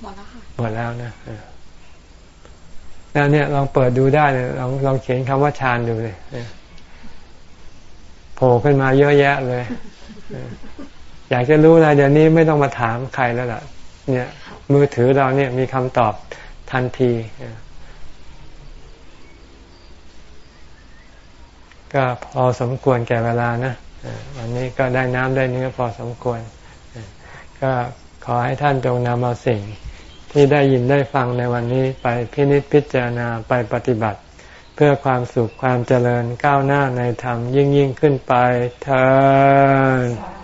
C: หมดแล้วค่ะ
A: หมดแล้วนะ นั่นเนี่ยลองเปิดดูได้เลยลองลองเขียนคำว่าฌานดูเลยโผล่ขึ้นมาเยอะแยะเลย อยากจะรู้อะไรเดี๋ยวนี้ไม่ต้องมาถามใครแล้วล่ะ เนี่ย มือถือเราเนี่ยมีคำตอบทันที ก็พอสมควรแก่เวลานะวันนี้ก็ได้น้ำได้เนื้อพอสมควร ก็ขอให้ท่านจงนำเอาสิ่ง ที่ได้ยินได้ฟังในวันนี้ไปพินิจพิจารณาไปปฏิบัติ เพื่อความสุขความเจริญก้าวหน้าในธรรมยิ่งยิ่งขึ้นไปเธอ